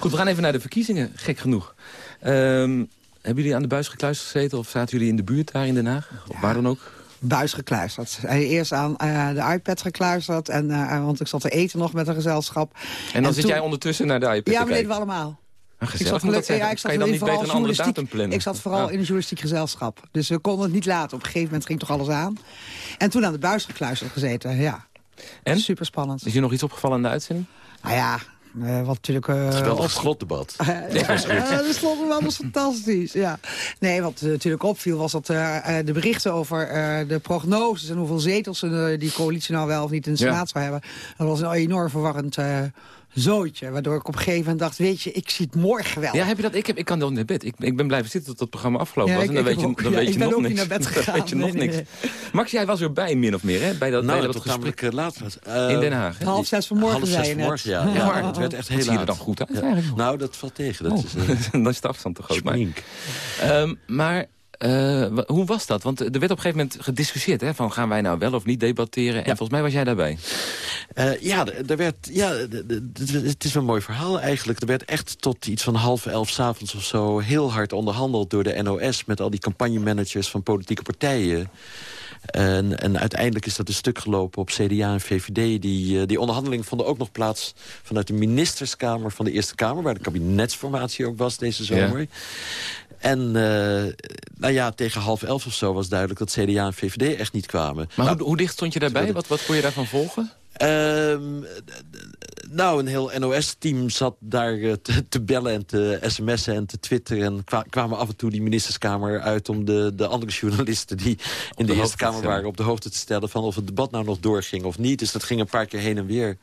Goed, we gaan even naar de verkiezingen, gek genoeg. Ehm, hebben jullie aan de buis gekluisterd gezeten of zaten jullie in de buurt daar in Den Haag? Of waar dan ook? Buis gekluisterd. Hij Eerst aan eh, de iPad gekluisterd. En, eh, want ik zat te eten nog met een gezelschap. En dan zit toen- jij ondertussen naar de iPad Ja, te maar deden we allemaal. Ah, Ik zat, dat ja, ik zat kan je dan niet vooral beter een andere journalistiek- datum plannen? Ik zat vooral Ah. in een journalistiek gezelschap. Dus we konden het niet laten. Op een gegeven moment ging toch alles aan. En toen aan de buis gekluisterd gezeten, ja. En? Super spannend. Is je nog iets opgevallen in de uitzending? Nou ja, eh, wat natuurlijk... eh, Het is wel een op- slotdebat. Ja, de slotdebat was fantastisch, ja. Nee, wat eh, natuurlijk opviel was dat eh, eh, de berichten over eh, de prognoses... en hoeveel zetels eh, die coalitie nou wel of niet in de Ja. Senaat zou hebben... dat was een enorm verwarrend eh zootje. Waardoor ik op een gegeven moment dacht, weet je, ik zie het morgen wel. Ja, heb je dat? Ik, heb, ik kan dan naar bed. Ik, ik ben blijven zitten tot het programma afgelopen Ja, was. En dan ik weet je, ook. dan Ja, weet ik je ben nog ook niet naar bed Dan weet je nog Nee, niks. nee, Max, jij was erbij min of meer, hè? Bij dat, Nou, bij dat was gesprek. namelijk uh, laatst. eh, In Den Haag, hè? Half zes vanmorgen, Half zei zes je net. vanmorgen, ja. ja. Ja. het werd echt heel Dat zie je er laat. dan goed uit Ja. eigenlijk. Nou, dat valt tegen. Dat Oh, is, eh, dan is de afstand te groot. Maar. Ehm, maar Uh, hoe was dat? Want er werd op een gegeven moment gediscussieerd... Hè, van gaan wij nou wel of niet debatteren? En volgens mij was jij daarbij. Uh, ja, er werd, ja, het is een mooi verhaal eigenlijk. Er werd echt tot iets van half elf s'avonds of zo... heel hard onderhandeld door de NOS... met al die campagnemanagers van politieke partijen. En, en, uiteindelijk is dat een stuk gelopen op CDA en VVD. Die, uh, die onderhandelingen vonden ook nog plaats vanuit de ministerskamer van de Eerste Kamer... waar de kabinetsformatie ook was deze zomer. Ja. En uh, nou ja, tegen half elf of zo was duidelijk dat CDA en VVD echt niet kwamen. Maar nou, hoe, hoe dicht stond je daarbij? Wat, wat kon je daarvan volgen? Uh, nou, een heel NOS-team zat daar te, te, bellen en te sms'en en te twitteren. En kwa kwamen af en toe die ministerskamer uit om de, de andere journalisten... die in de, de Eerste Kamer waren op de hoogte te stellen... van of het debat nou nog doorging of niet. Dus dat ging een paar keer heen en weer.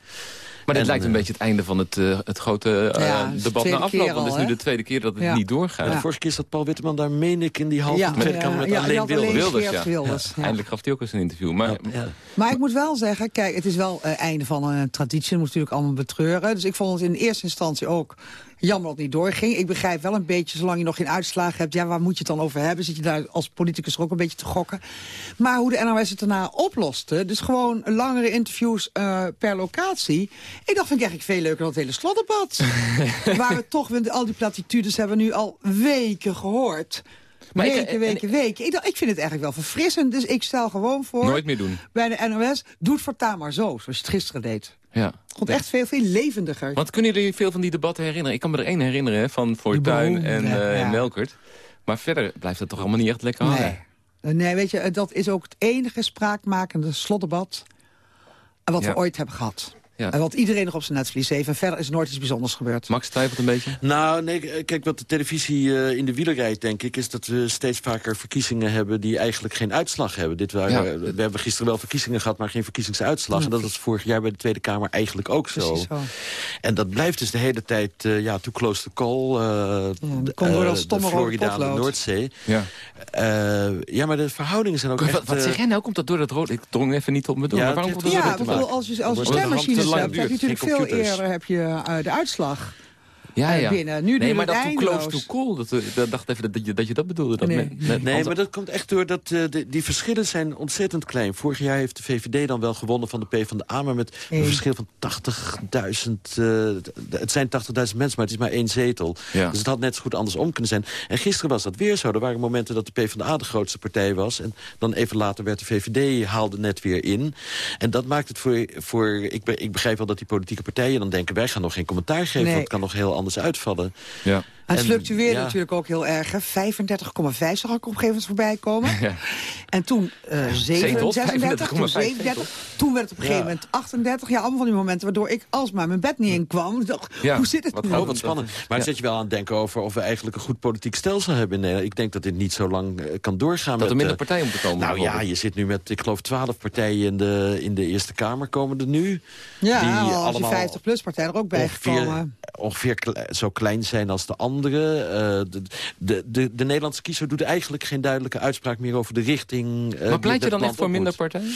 Maar dit en, lijkt een beetje het einde van het, uh, het grote uh, ja, debat na afloop. Want het is nu de tweede keer dat het ja. niet doorgaat. Ja. De vorige keer zat Paul Witteman daar, meen ik, in die halve ja. Tweede Kamer met alleen Wilders. Wilders, ja. Wilders Eindelijk gaf hij ook eens een interview. Maar, maar ik moet wel zeggen, kijk, het is wel het uh, einde van een traditie. Dat moet natuurlijk allemaal betreuren. Dus ik vond het in eerste instantie ook jammer dat het niet doorging. Ik begrijp wel een beetje, zolang je nog geen uitslagen hebt... ja, waar moet je het dan over hebben? Zit je daar als politicus ook een beetje te gokken? Maar hoe de NOS het daarna oploste... dus gewoon langere interviews uh, per locatie... ik dacht, vind ik eigenlijk veel leuker dan het hele slotdebat. waar we toch, al die platitudes hebben we nu al weken gehoord... Maar weken, ik, weken, weken. Ik, ik vind het eigenlijk wel verfrissend. Dus ik stel gewoon voor... Nooit meer doen. Bij de NOS, doe het voortaan maar zo, zoals je het gisteren deed. Ja. Komt echt veel, veel levendiger. Want kunnen jullie veel van die debatten herinneren? Ik kan me er één herinneren hè, van Fortuyn en, uh, ja. Melkert. Maar verder blijft het toch allemaal niet echt lekker hangen? Nee. nee, weet je, dat is ook het enige spraakmakende slotdebat... wat we ooit hebben gehad. Ja. En wat iedereen nog op zijn netvlies heeft. En verder is nooit iets bijzonders gebeurd. Max twijfelt een beetje? Nou, nee, kijk, wat de televisie uh, in de wieler rijdt, denk ik... is dat we steeds vaker verkiezingen hebben die eigenlijk geen uitslag hebben. Dit waren, ja. We hebben gisteren wel verkiezingen gehad, maar geen verkiezingsuitslag. Ja. En dat was vorig jaar bij de Tweede Kamer eigenlijk ook zo. zo. En dat blijft dus de hele tijd, uh, ja, too close to call. Uh, ja, komt door als de Florida aan de Noordzee. Ja. ja, maar de verhoudingen zijn ook wat, echt... Wat zeg jij nou? Komt dat door dat rood? Ik drong even niet op me door. Ja, maar waarom komt dat ja, door dat bedoel, als je, als je heb je natuurlijk veel eerder heb je uh, de uitslag. Ja, ja. binnen. Nu nee, maar dat too close to call, dat, dat dacht even dat je dat, je dat bedoelde. Dat nee, nee maar dat komt echt door dat uh, de, die verschillen zijn ontzettend klein. Vorig jaar heeft de VVD dan wel gewonnen van de PvdA... maar met een verschil van 80.000... Uh, het zijn 80.000 mensen, maar het is maar één zetel. Ja. Dus het had net zo goed andersom kunnen zijn. En gisteren was dat weer zo. Er waren momenten dat de PvdA de grootste partij was... en dan even later werd de VVD haalde net weer in. En dat maakt het voor... voor ik, ik begrijp wel dat die politieke partijen dan denken... wij gaan nog geen commentaar geven, nee. want het kan nog heel anders uitvallen. Ja. Het fluctueerde ja. natuurlijk ook heel erg. 35,5 zag ik op een gegeven moment voorbij komen. Ja. En toen uh, 7, 36, toen 37. Toen werd het op een gegeven moment 38. Ja, allemaal van die momenten waardoor ik alsmaar mijn bed niet in kwam. Dacht, ja. Hoe zit het wat, nu? Oh, wat spannend. Maar dan zit je wel aan het denken over of we eigenlijk een goed politiek stelsel hebben in Nederland. Ik denk dat dit niet zo lang uh, kan doorgaan. Dat met, er minder partijen moeten komen. Nou ja, je zit nu met, ik geloof, 12 partijen in de, in de Eerste Kamer komen er nu. Ja, die als allemaal 50-plus partijen er ook bij ongeveer, gekomen. Ongeveer zo klein zijn als de andere. Uh, de, de, de, de, Nederlandse kiezer doet eigenlijk geen duidelijke uitspraak meer over de richting. Uh, maar pleit je dan echt voor minder partijen?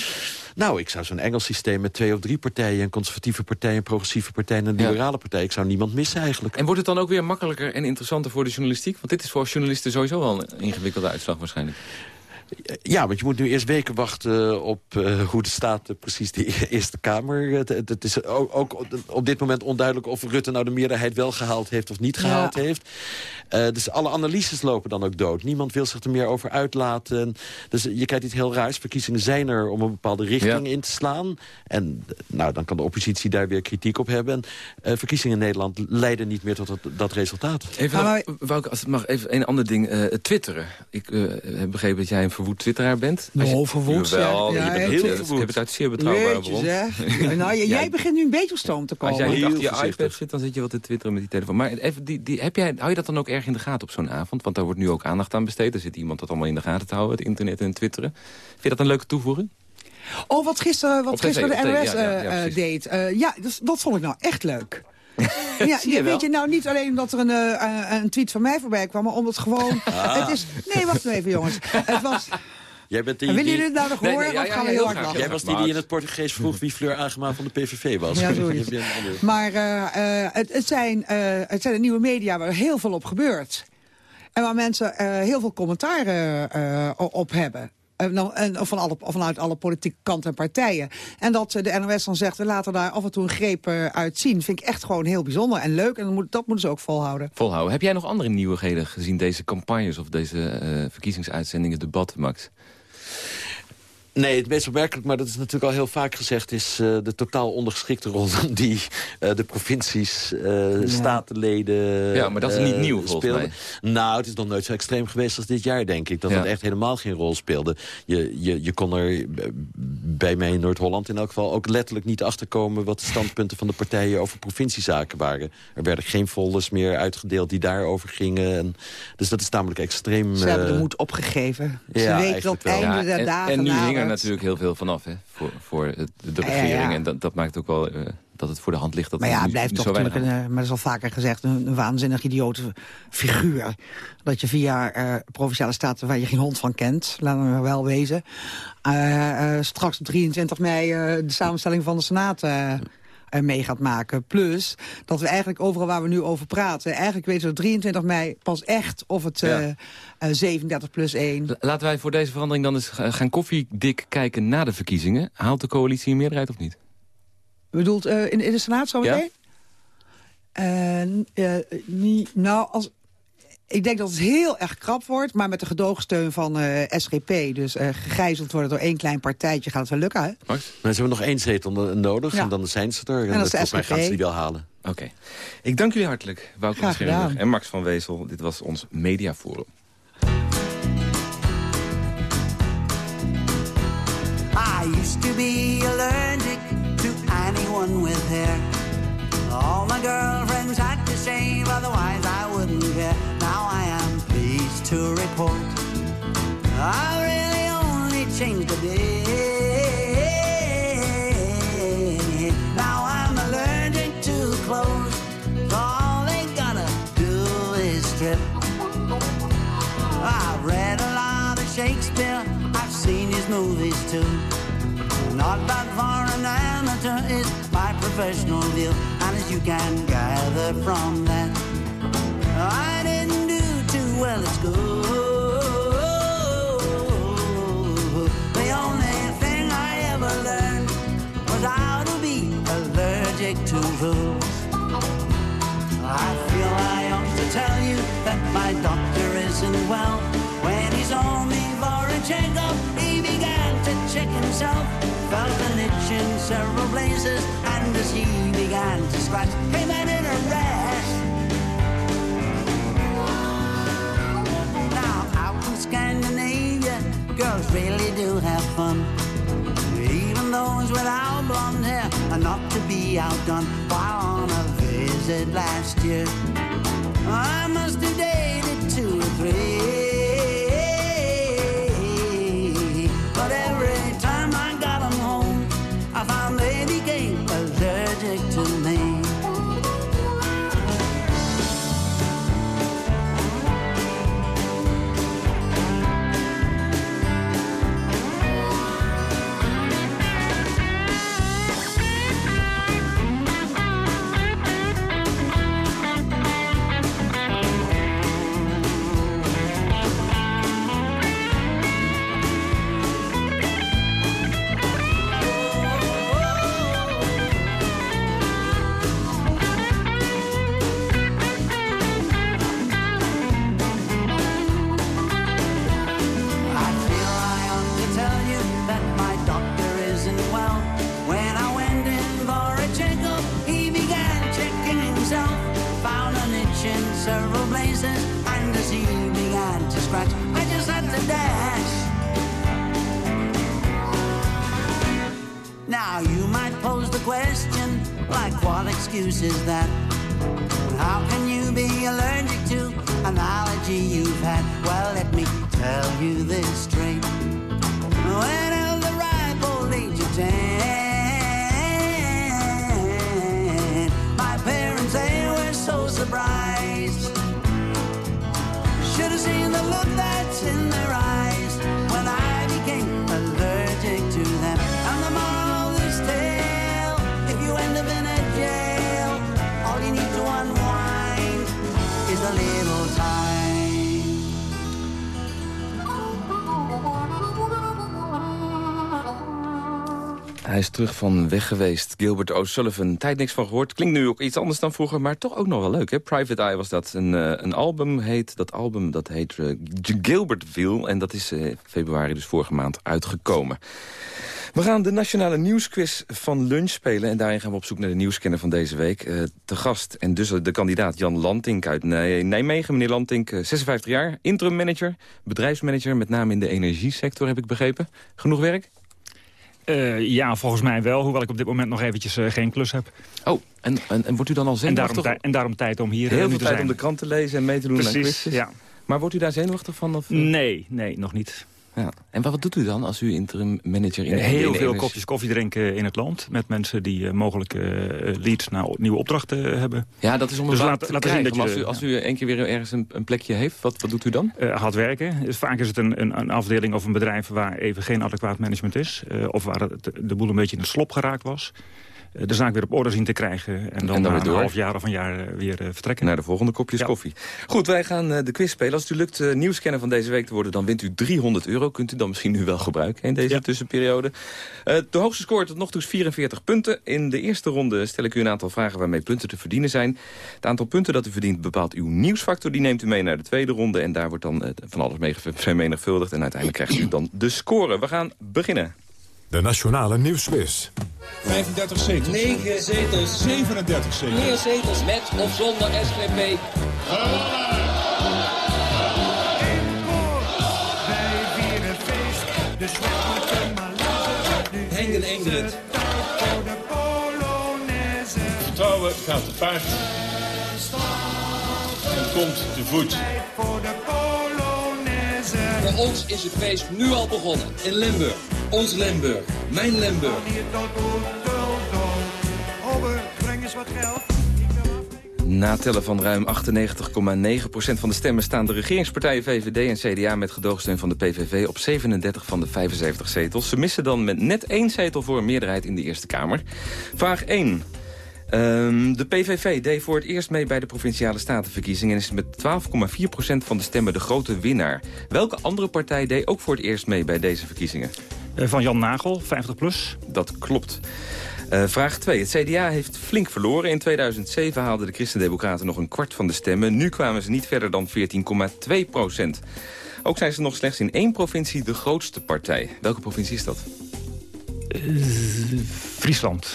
Nou, ik zou zo'n Engels systeem met twee of drie partijen... een conservatieve partij, een progressieve partij en een liberale ja. partij... ik zou niemand missen eigenlijk. En wordt het dan ook weer makkelijker en interessanter voor de journalistiek? Want dit is voor journalisten sowieso wel een ingewikkelde uitslag waarschijnlijk. Ja, want je moet nu eerst weken wachten op uh, hoe de staat uh, precies de Eerste Kamer... Het, het, het is ook, ook, op dit moment onduidelijk of Rutte nou de meerderheid wel gehaald heeft of niet gehaald ja. heeft. Uh, dus alle analyses lopen dan ook dood. Niemand wil zich er meer over uitlaten. Dus je krijgt iets heel raars. Verkiezingen zijn er om een bepaalde richting ja. in te slaan. En nou, dan kan de oppositie daar weer kritiek op hebben. En, verkiezingen in Nederland leiden niet meer tot dat, dat resultaat. Even, nog, Wouke, als het mag, even een ander ding. twitteren. Ik heb begrepen dat jij een verwoed twitteraar bent. Nou, verwoed, wel, ja. je bent heel verwoed. Ik heb het uit zeer betrouwbare bron. nou, jij, jij begint nu een beetje op stoom te komen. Als jij niet achter je iPad zit, dan zit je wat te twitteren met die telefoon. Maar even, die, die, heb jij, hou je dat dan ook erg in de gaten op zo'n avond? Want daar wordt nu ook aandacht aan besteed. Er zit iemand dat allemaal in de gaten te houden, het internet en twitteren. Vind je dat een leuke toevoeging? Oh, wat gisteren, wat gisteren de NOS ja, ja, ja, uh, deed. Uh, ja, dat, dat vond ik nou echt leuk. Ja, je weet je nou niet alleen omdat er een, uh, een tweet van mij voorbij kwam, maar omdat gewoon... Ah. Het is, nee, wacht even jongens. Het was... Jij bent die, willen jullie het nou nog horen? Nee, nee, ja, ja, gaan we heel hard lachen. Jij was die die in het Portugees vroeg wie Fleur Agema van de PVV was. Ja, zoiets. maar uh, uh, het, het, zijn, uh, het zijn de nieuwe media waar heel veel op gebeurt. En waar mensen eh, heel veel commentaar eh, op hebben. En, en van alle, vanuit alle politieke kanten en partijen. En dat de NOS dan zegt, we laten daar af en toe een greep uit zien... vind ik echt gewoon heel bijzonder en leuk. En dat, moet, dat moeten ze ook volhouden. Volhouden. Heb jij nog andere nieuwigheden gezien, deze campagnes... of deze verkiezingsuitzendingen, debatten, Max? Nee, het meest opmerkelijk, maar dat is natuurlijk al heel vaak gezegd... is uh, de totaal ondergeschikte rol die uh, de provincies, uh, ja. statenleden... Ja, maar dat is niet nieuw volgens mij. Nou, het is nog nooit zo extreem geweest als dit jaar, denk ik. Dat ja. het echt helemaal geen rol speelde. Je, je, je kon er bij mij in Noord-Holland in elk geval ook letterlijk niet achterkomen... wat de standpunten van de partijen over provinciezaken waren. Er werden geen folders meer uitgedeeld die daarover gingen. En, dus dat is namelijk extreem... Ze hebben de moed opgegeven. Ze weten tot einde der dagen en, en natuurlijk heel veel vanaf hè, voor, voor de, regering. En dat, dat maakt ook wel uh, dat het voor de hand ligt. Dat maar ja, het blijft toch natuurlijk, een, maar dat is al vaker gezegd, een, een waanzinnig idiote figuur. Dat je via uh, provinciale staten waar je geen hond van kent, laten we wel wezen. Uh, straks op 23 mei de samenstelling van de Senaat mee gaat maken. Plus dat we eigenlijk overal waar we nu over praten... eigenlijk weten we op 23 mei pas echt of het ja. uh, 37 plus 1... Laten wij voor deze verandering dan eens gaan koffiedik kijken na de verkiezingen. Haalt de coalitie een meerderheid of niet? Bedoelt uh, in, in de Senaat zo meteen? Ja? niet, nou, als, ik denk dat het heel erg krap wordt, maar met de gedoogsteun van uh, SGP... dus uh, gegijzeld worden door één klein partijtje, gaat het wel lukken, hè? Maar ze hebben nog één zetel nodig ja. en dan zijn ze er. En, en dat is de SGP. gaan ze die wel halen. Oké. Okay. Ik dank jullie hartelijk, Wouter Schermer en Max van Wezel. Dit was ons Mediaforum. I used to be allergic to anyone with hair. All my girlfriends had to shave, otherwise I. to report. I really only changed a bit. Now I'm allergic to clothes. All they gotta do is strip. I've read a lot of Shakespeare. I've seen his movies too. Not bad for an amateur is my professional view. And as you can gather from that, I well it's good. The only thing I ever learned was how to be allergic to rules. I feel I ought to tell you that my doctor isn't well. When he saw me for a checkup, he began to check himself. Felt an itch in several places, and as he began to scratch, came in a rash. Scandinavia, girls really do have fun. Even those without blonde hair are not to be outdone. While on a visit last year, I must have dated two or three. Excuse is that? How can you be allergic to an allergy you've had? Well, let me tell you this Hij is terug van weg geweest. Gilbert O'Sullivan. Tijd niks van gehoord. Klinkt nu ook iets anders dan vroeger, maar toch ook nog wel leuk. Hè? Private Eye was dat. Een, uh, een album heet, dat album dat heet uh, Gilbertville. En dat is uh, februari, dus vorige maand, uitgekomen. We gaan de nationale nieuwsquiz van lunch spelen. En daarin gaan we op zoek naar de nieuwskenner van deze week. Te gast en dus de kandidaat Jan Lantink uit Nijmegen. Meneer Lantink, 56 jaar, interim manager, bedrijfsmanager... met name in de energiesector, heb ik begrepen. Genoeg werk? Uh, ja, volgens mij wel. Hoewel ik op dit moment nog eventjes uh, geen klus heb. Oh, en, en, en, wordt u dan al zenuwachtig? En daarom, en daarom tijd om hier Heel uh, veel te tijd zijn. om de krant te lezen en mee te doen Precies, aan ja. Maar wordt u daar zenuwachtig van? Of? Nee, nee, nog niet. Ja. En wat, wat doet u dan als u interim manager in Heel de veel energie- kopjes koffie drinken in het land. Met mensen die uh, mogelijk uh, leads naar nieuwe opdrachten hebben. Ja, dat is om een dus laat, te laten zien dat je... als, u, als u één keer weer ergens een, een plekje heeft, wat, wat doet u dan? Hard werken. Dus vaak is het een, een, een, afdeling of een bedrijf waar even geen adequaat management is. Of waar het, de boel een beetje in de slop geraakt was. Uh, de zaak weer op orde zien te krijgen. En dan, En dan na een half jaar of een jaar uh, weer uh, vertrekken. Naar de volgende kopjes Ja. koffie. Goed, wij gaan de quiz spelen. Als het u lukt nieuwskenner van deze week te worden... dan wint u 300 euro. Kunt u dan misschien nu wel gebruiken in deze Ja. tussenperiode. De hoogste score tot nog toe is 44 punten. In de eerste ronde stel ik u een aantal vragen waarmee punten te verdienen zijn. Het aantal punten dat u verdient bepaalt uw nieuwsfactor. Die neemt u mee naar de tweede ronde. En daar wordt dan van alles mee vermenigvuldigd. En uiteindelijk krijgt u dan de score. We gaan beginnen. De Nationale Nieuwsquiz. 35 zetels. 9 zetels. 37 zetels. Meer zetels met of zonder SGP. Henk en Ingrid. Vertrouwen gaat te paard. En komt te voet. Voor ons is het feest nu al begonnen. In Limburg. Ons Limburg. Mijn Limburg. Na tellen van ruim 98,9% van de stemmen staan de regeringspartijen VVD en CDA met gedoogsteun van de PVV op 37 van de 75 zetels. Ze missen dan met net één zetel voor een meerderheid in de Eerste Kamer. Vraag 1. Um, de PVV deed voor het eerst mee bij de Provinciale Statenverkiezingen... en is met 12,4% van de stemmen de grote winnaar. Welke andere partij deed ook voor het eerst mee bij deze verkiezingen? Uh, van Jan Nagel, 50 plus. Dat klopt. Uh, vraag 2. Het CDA heeft flink verloren. In 2007 haalden de Christen-Democraten nog een kwart van de stemmen. Nu kwamen ze niet verder dan 14,2 procent. Ook zijn ze nog slechts in één provincie de grootste partij. Welke provincie is dat? Uh, Friesland.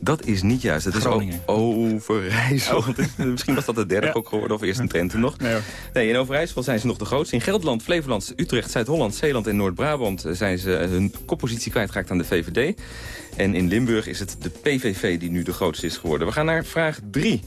Dat is niet juist. Het Groningen. is Overijssel. Oh. Misschien was dat de derde ja. ook geworden, of eerst een Drenthe nog. Nee, nee, in Overijssel zijn ze nog de grootste. In Gelderland, Flevoland, Utrecht, Zuid-Holland, Zeeland en Noord-Brabant... zijn ze hun koppositie kwijtgeraakt aan de VVD. En in Limburg is het de PVV die nu de grootste is geworden. We gaan naar vraag 3.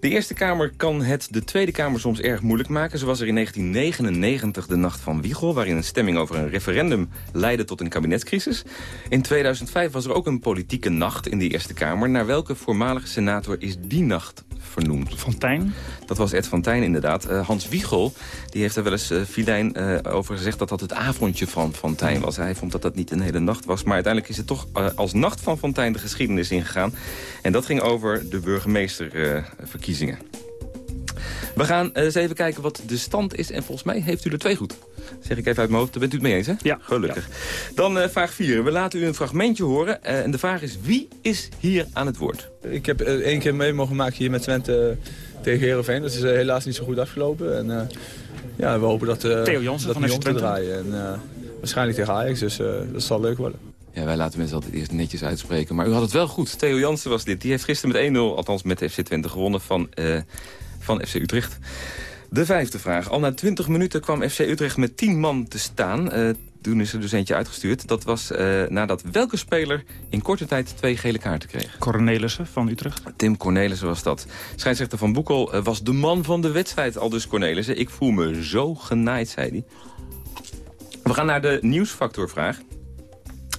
De Eerste Kamer kan het de Tweede Kamer soms erg moeilijk maken. Zo was er in 1999 de Nacht van Wiegel... waarin een stemming over een referendum leidde tot een kabinetscrisis. In 2005 was er ook een politieke nacht in de Eerste Kamer. Naar welke voormalige senator is die nacht vernoemd? Fontijn? Dat was Ed Fontijn inderdaad. Uh, Hans Wiegel die heeft er wel eens uh, filijn uh, over gezegd... dat dat het avondje van Fontijn was. Hij vond dat dat niet een hele nacht was. Maar uiteindelijk is het toch als nacht van Fontijn de geschiedenis ingegaan. En dat ging over de burgemeesterverkiezingen. We gaan eens even kijken wat de stand is. En volgens mij heeft u er twee goed. Zeg ik even uit mijn hoofd. Daar bent u het mee eens, hè? Ja. Gelukkig. Ja. Dan uh, vraag 4. We laten u een fragmentje horen. Uh, en de vraag is, wie is hier aan het woord? Ik heb uh, één keer mee mogen maken hier met Twente tegen Heerenveen. Dat is helaas niet zo goed afgelopen. En ja, we hopen dat, Theo Jansen dat van om te draaien. En waarschijnlijk tegen Ajax, dus dat zal leuk worden. Ja, wij laten mensen altijd eerst netjes uitspreken. Maar u had het wel goed. Theo Jansen was dit. Die heeft gisteren met 1-0, althans met FC Twente, gewonnen van, uh, van FC Utrecht. De vijfde vraag. Al na 20 minuten kwam FC Utrecht met 10 man te staan. Uh, toen is er dus eentje uitgestuurd. Dat was uh, nadat welke speler in korte tijd twee gele kaarten kreeg? Cornelissen van Utrecht. Tim Cornelissen was dat. Scheidsrechter Van Boekel uh, was de man van de wedstrijd, al dus Cornelissen. Ik voel me zo genaaid, zei hij. We gaan naar de nieuwsfactorvraag.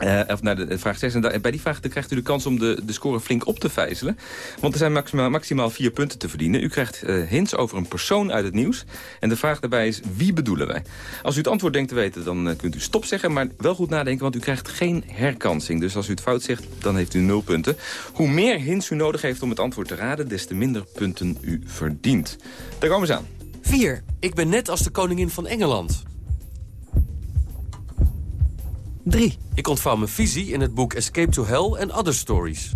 Uh, of naar de vraag 6. En bij die vraag krijgt u de kans om de, de score flink op te vijzelen. Want er zijn maximaal, maximaal vier punten te verdienen. U krijgt uh, hints over een persoon uit het nieuws. En de vraag daarbij is, wie bedoelen wij? Als u het antwoord denkt te weten, dan kunt u stop zeggen. Maar wel goed nadenken, want u krijgt geen herkansing. Dus als u het fout zegt, dan heeft u nul punten. Hoe meer hints u nodig heeft om het antwoord te raden... des te minder punten u verdient. Daar komen ze aan. 4. Ik ben net als de koningin van Engeland. 3. Ik ontvouw mijn visie in het boek Escape to Hell and Other Stories.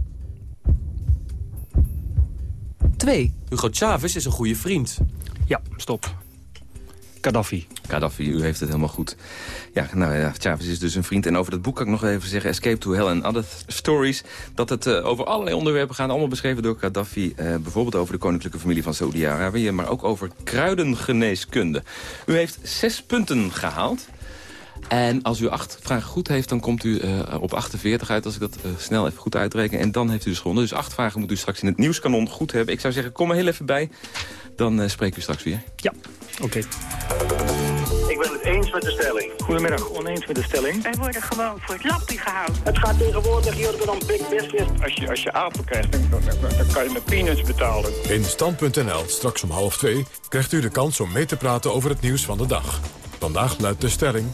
2. Hugo Chavez is een goede vriend. Ja, stop. Gaddafi. Gaddafi, u heeft het helemaal goed. Ja, nou ja, Chavez is dus een vriend. En over dat boek kan ik nog even zeggen... Escape to Hell and Other Stories. Dat het uh, over allerlei onderwerpen gaat. Allemaal beschreven door Gaddafi. Uh, bijvoorbeeld over de koninklijke familie van Saudi-Arabië. Maar ook over kruidengeneeskunde. U heeft zes punten gehaald. En als u acht vragen goed heeft, dan komt u uh, op 48 uit... als ik dat uh, snel even goed uitreken. En dan heeft u dus gewonnen. Dus acht vragen moet u straks in het nieuwskanon goed hebben. Ik zou zeggen, kom er heel even bij. Dan uh, spreken we straks weer. Ja, oké. Okay. Ik ben het eens met de stelling. Goedemiddag, oneens met de stelling. Wij worden gewoon voor het lappie gehouden. Het gaat tegenwoordig hier dan big business. Als je, als je apen krijgt, dan, dan, dan kan je met peanuts betalen. In Stand.nl, straks om half twee, krijgt u de kans om mee te praten over het nieuws van de dag. Vandaag luidt de stelling...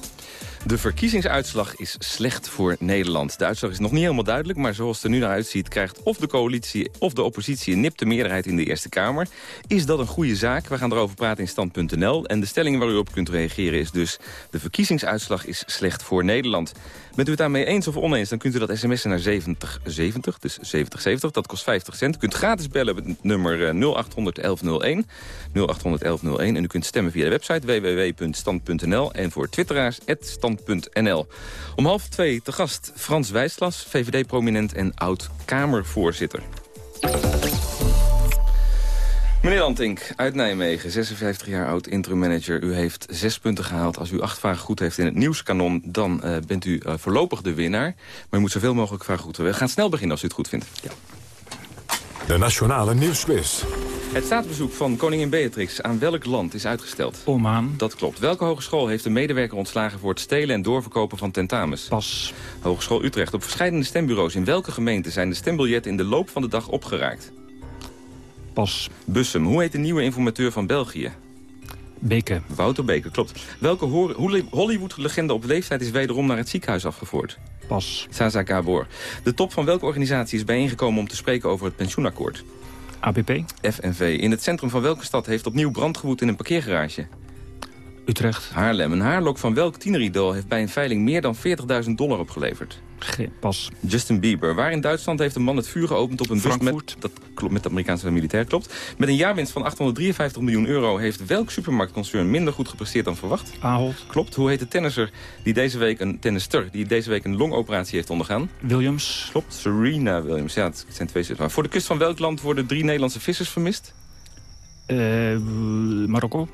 De verkiezingsuitslag is slecht voor Nederland. De uitslag is nog niet helemaal duidelijk, maar zoals het er nu naar uitziet... krijgt of de coalitie of de oppositie een nipte meerderheid in de Eerste Kamer. Is dat een goede zaak? We gaan erover praten in stand.nl. En de stelling waar u op kunt reageren is dus... de verkiezingsuitslag is slecht voor Nederland. Bent u het daarmee eens of oneens, dan kunt u dat sms'en naar 7070, dus 7070. Dat kost 50 cent. U kunt gratis bellen met nummer 0800 1101. 0800 1101. En u kunt stemmen via de website www.stand.nl. En voor twitteraars, stand.nl. Om half twee te gast Frans Wijslas, VVD-prominent en oud-Kamervoorzitter. Meneer Lantink, uit Nijmegen, 56 jaar oud, interim manager. U heeft zes punten gehaald. Als u acht vragen goed heeft in het nieuwskanon... dan uh, bent u uh, voorlopig de winnaar. Maar u moet zoveel mogelijk vragen goed hebben. We gaan snel beginnen als u het goed vindt. Ja. De Nationale Nieuwsquiz. Het staatsbezoek van koningin Beatrix aan welk land is uitgesteld? Oman. Dat klopt. Welke hogeschool heeft een medewerker ontslagen... voor het stelen en doorverkopen van tentamens? Pas. Hogeschool Utrecht. Op verschillende stembureaus in welke gemeente... zijn de stembiljetten in de loop van de dag opgeraakt? Pas. Bussum. Hoe heet de nieuwe informateur van België? Beke. Wouter Beke, klopt. Welke Hollywood-legende op leeftijd is wederom naar het ziekenhuis afgevoerd? Pas. Sasa Gabor. De top van welke organisatie is bijeengekomen om te spreken over het pensioenakkoord? ABP. FNV. In het centrum van welke stad heeft opnieuw brand gewoed in een parkeergarage? Utrecht. Haarlem. Een haarlok van welk tieneridool heeft bij een veiling meer dan 40.000 dollar opgeleverd? Geen pas. Justin Bieber. Waar in Duitsland heeft een man het vuur geopend op een bus met... Dat klopt, met de Amerikaanse militair, klopt. Met een jaarwinst van 853 miljoen euro... heeft welk supermarktconcern minder goed gepresteerd dan verwacht? Ahold. Klopt. Hoe heet de tennisser die deze week een tennister... die deze week een longoperatie heeft ondergaan? Williams. Klopt. Serena Williams. Ja, het zijn twee zitten. Voor de kust van welk land worden drie Nederlandse vissers vermist? Uh, Marokko.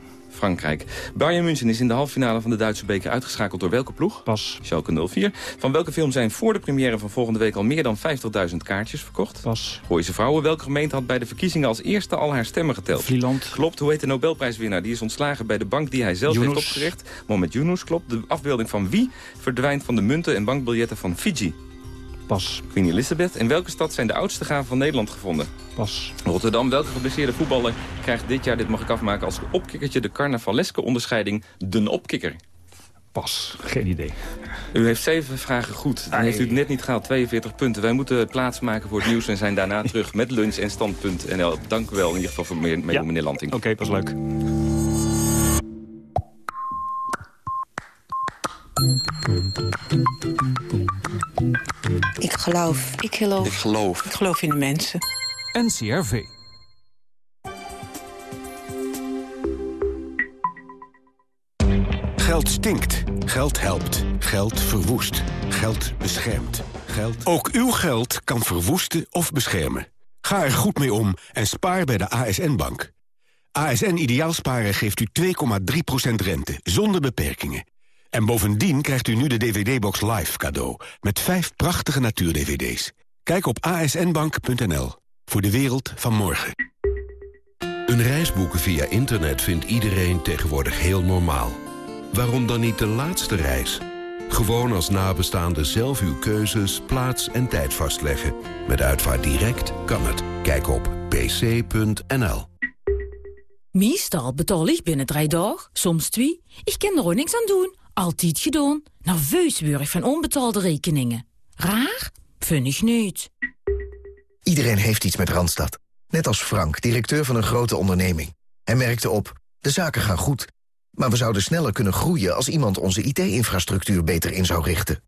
Frankrijk. Bayern München is in de halve finale van de Duitse beker uitgeschakeld door welke ploeg? Pas. Schalke 04. Van welke film zijn voor de première van volgende week al meer dan 50.000 kaartjes verkocht? Pas. Gooise Vrouwen. Welke gemeente had bij de verkiezingen als eerste al haar stemmen geteld? Vlieland. Klopt. Hoe heet de Nobelprijswinnaar? Die is ontslagen bij de bank die hij zelf Yunus. heeft opgericht. Mohamed Yunus, klopt. De afbeelding van wie verdwijnt van de munten en bankbiljetten van Fiji? Pas. Queen Elizabeth. In welke stad zijn de oudste gaven van Nederland gevonden? Pas. Rotterdam. Welke geblesseerde voetballer krijgt dit jaar, dit mag ik afmaken... als opkikkertje de carnavaleske onderscheiding de opkikker? Pas. Geen idee. U heeft zeven vragen goed. Dan heeft u het net niet gehaald. 42 punten. Wij moeten plaatsmaken voor het nieuws en zijn daarna terug met lunch en stand.nl. Dank u wel in ieder geval voor meneer, Ja. meneer Lanting. Oké, pas leuk. Ik geloof. Ik geloof. Ik geloof. Ik geloof in de mensen. NCRV. Geld stinkt. Geld helpt. Geld verwoest. Geld beschermt. Geld... Ook uw geld kan verwoesten of beschermen. Ga er goed mee om en spaar bij de ASN-bank. ASN Ideaalsparen geeft u 2,3% rente, zonder beperkingen. En bovendien krijgt u nu de DVD-box Live cadeau... met vijf prachtige natuur-DVD's. Kijk op asnbank.nl voor de wereld van morgen. Een reis boeken via internet vindt iedereen tegenwoordig heel normaal. Waarom dan niet de laatste reis? Gewoon als nabestaande zelf uw keuzes, plaats en tijd vastleggen. Met Uitvaart Direct kan het. Kijk op pc.nl. Meestal betaal ik binnen drie dagen, soms twee. Ik kan er ook niks aan doen. Altijd gedaan. Nerveus word van onbetaalde rekeningen. Raar? Vind ik niet. Iedereen heeft iets met Randstad. Net als Frank, directeur van een grote onderneming. Hij merkte op, de zaken gaan goed. Maar we zouden sneller kunnen groeien als iemand onze IT-infrastructuur beter in zou richten.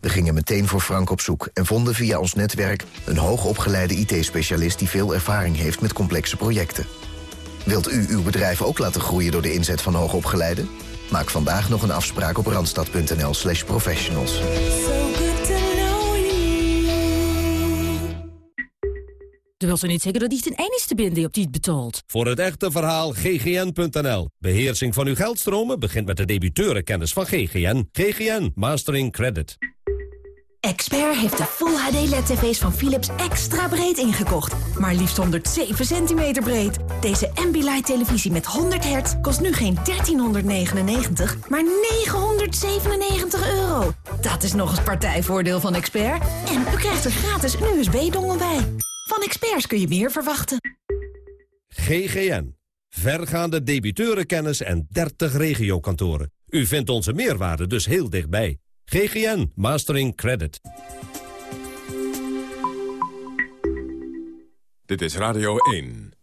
We gingen meteen voor Frank op zoek en vonden via ons netwerk... een hoogopgeleide IT-specialist die veel ervaring heeft met complexe projecten. Wilt u uw bedrijf ook laten groeien door de inzet van hoogopgeleiden? Maak vandaag nog een afspraak op randstad.nl slash professionals. Dat wil ze niet zeggen dat hij ten enigste bent die op die het betaalt. Voor het echte verhaal ggn.nl. Beheersing van uw geldstromen begint met de debiteurenkennis van GGN. GGN Mastering Credit. Expert heeft de Full HD LED-tv's van Philips extra breed ingekocht. Maar liefst 107 centimeter breed. Deze Ambilight televisie met 100 hertz kost nu geen 1399, maar 997 euro. Dat is nog eens partijvoordeel van Expert. En u krijgt er gratis een USB-dongel bij. Van experts kun je meer verwachten. GGN. Vergaande debiteurenkennis en 30 regiokantoren. U vindt onze meerwaarde dus heel dichtbij. GGN Mastering Credit. Dit is Radio 1.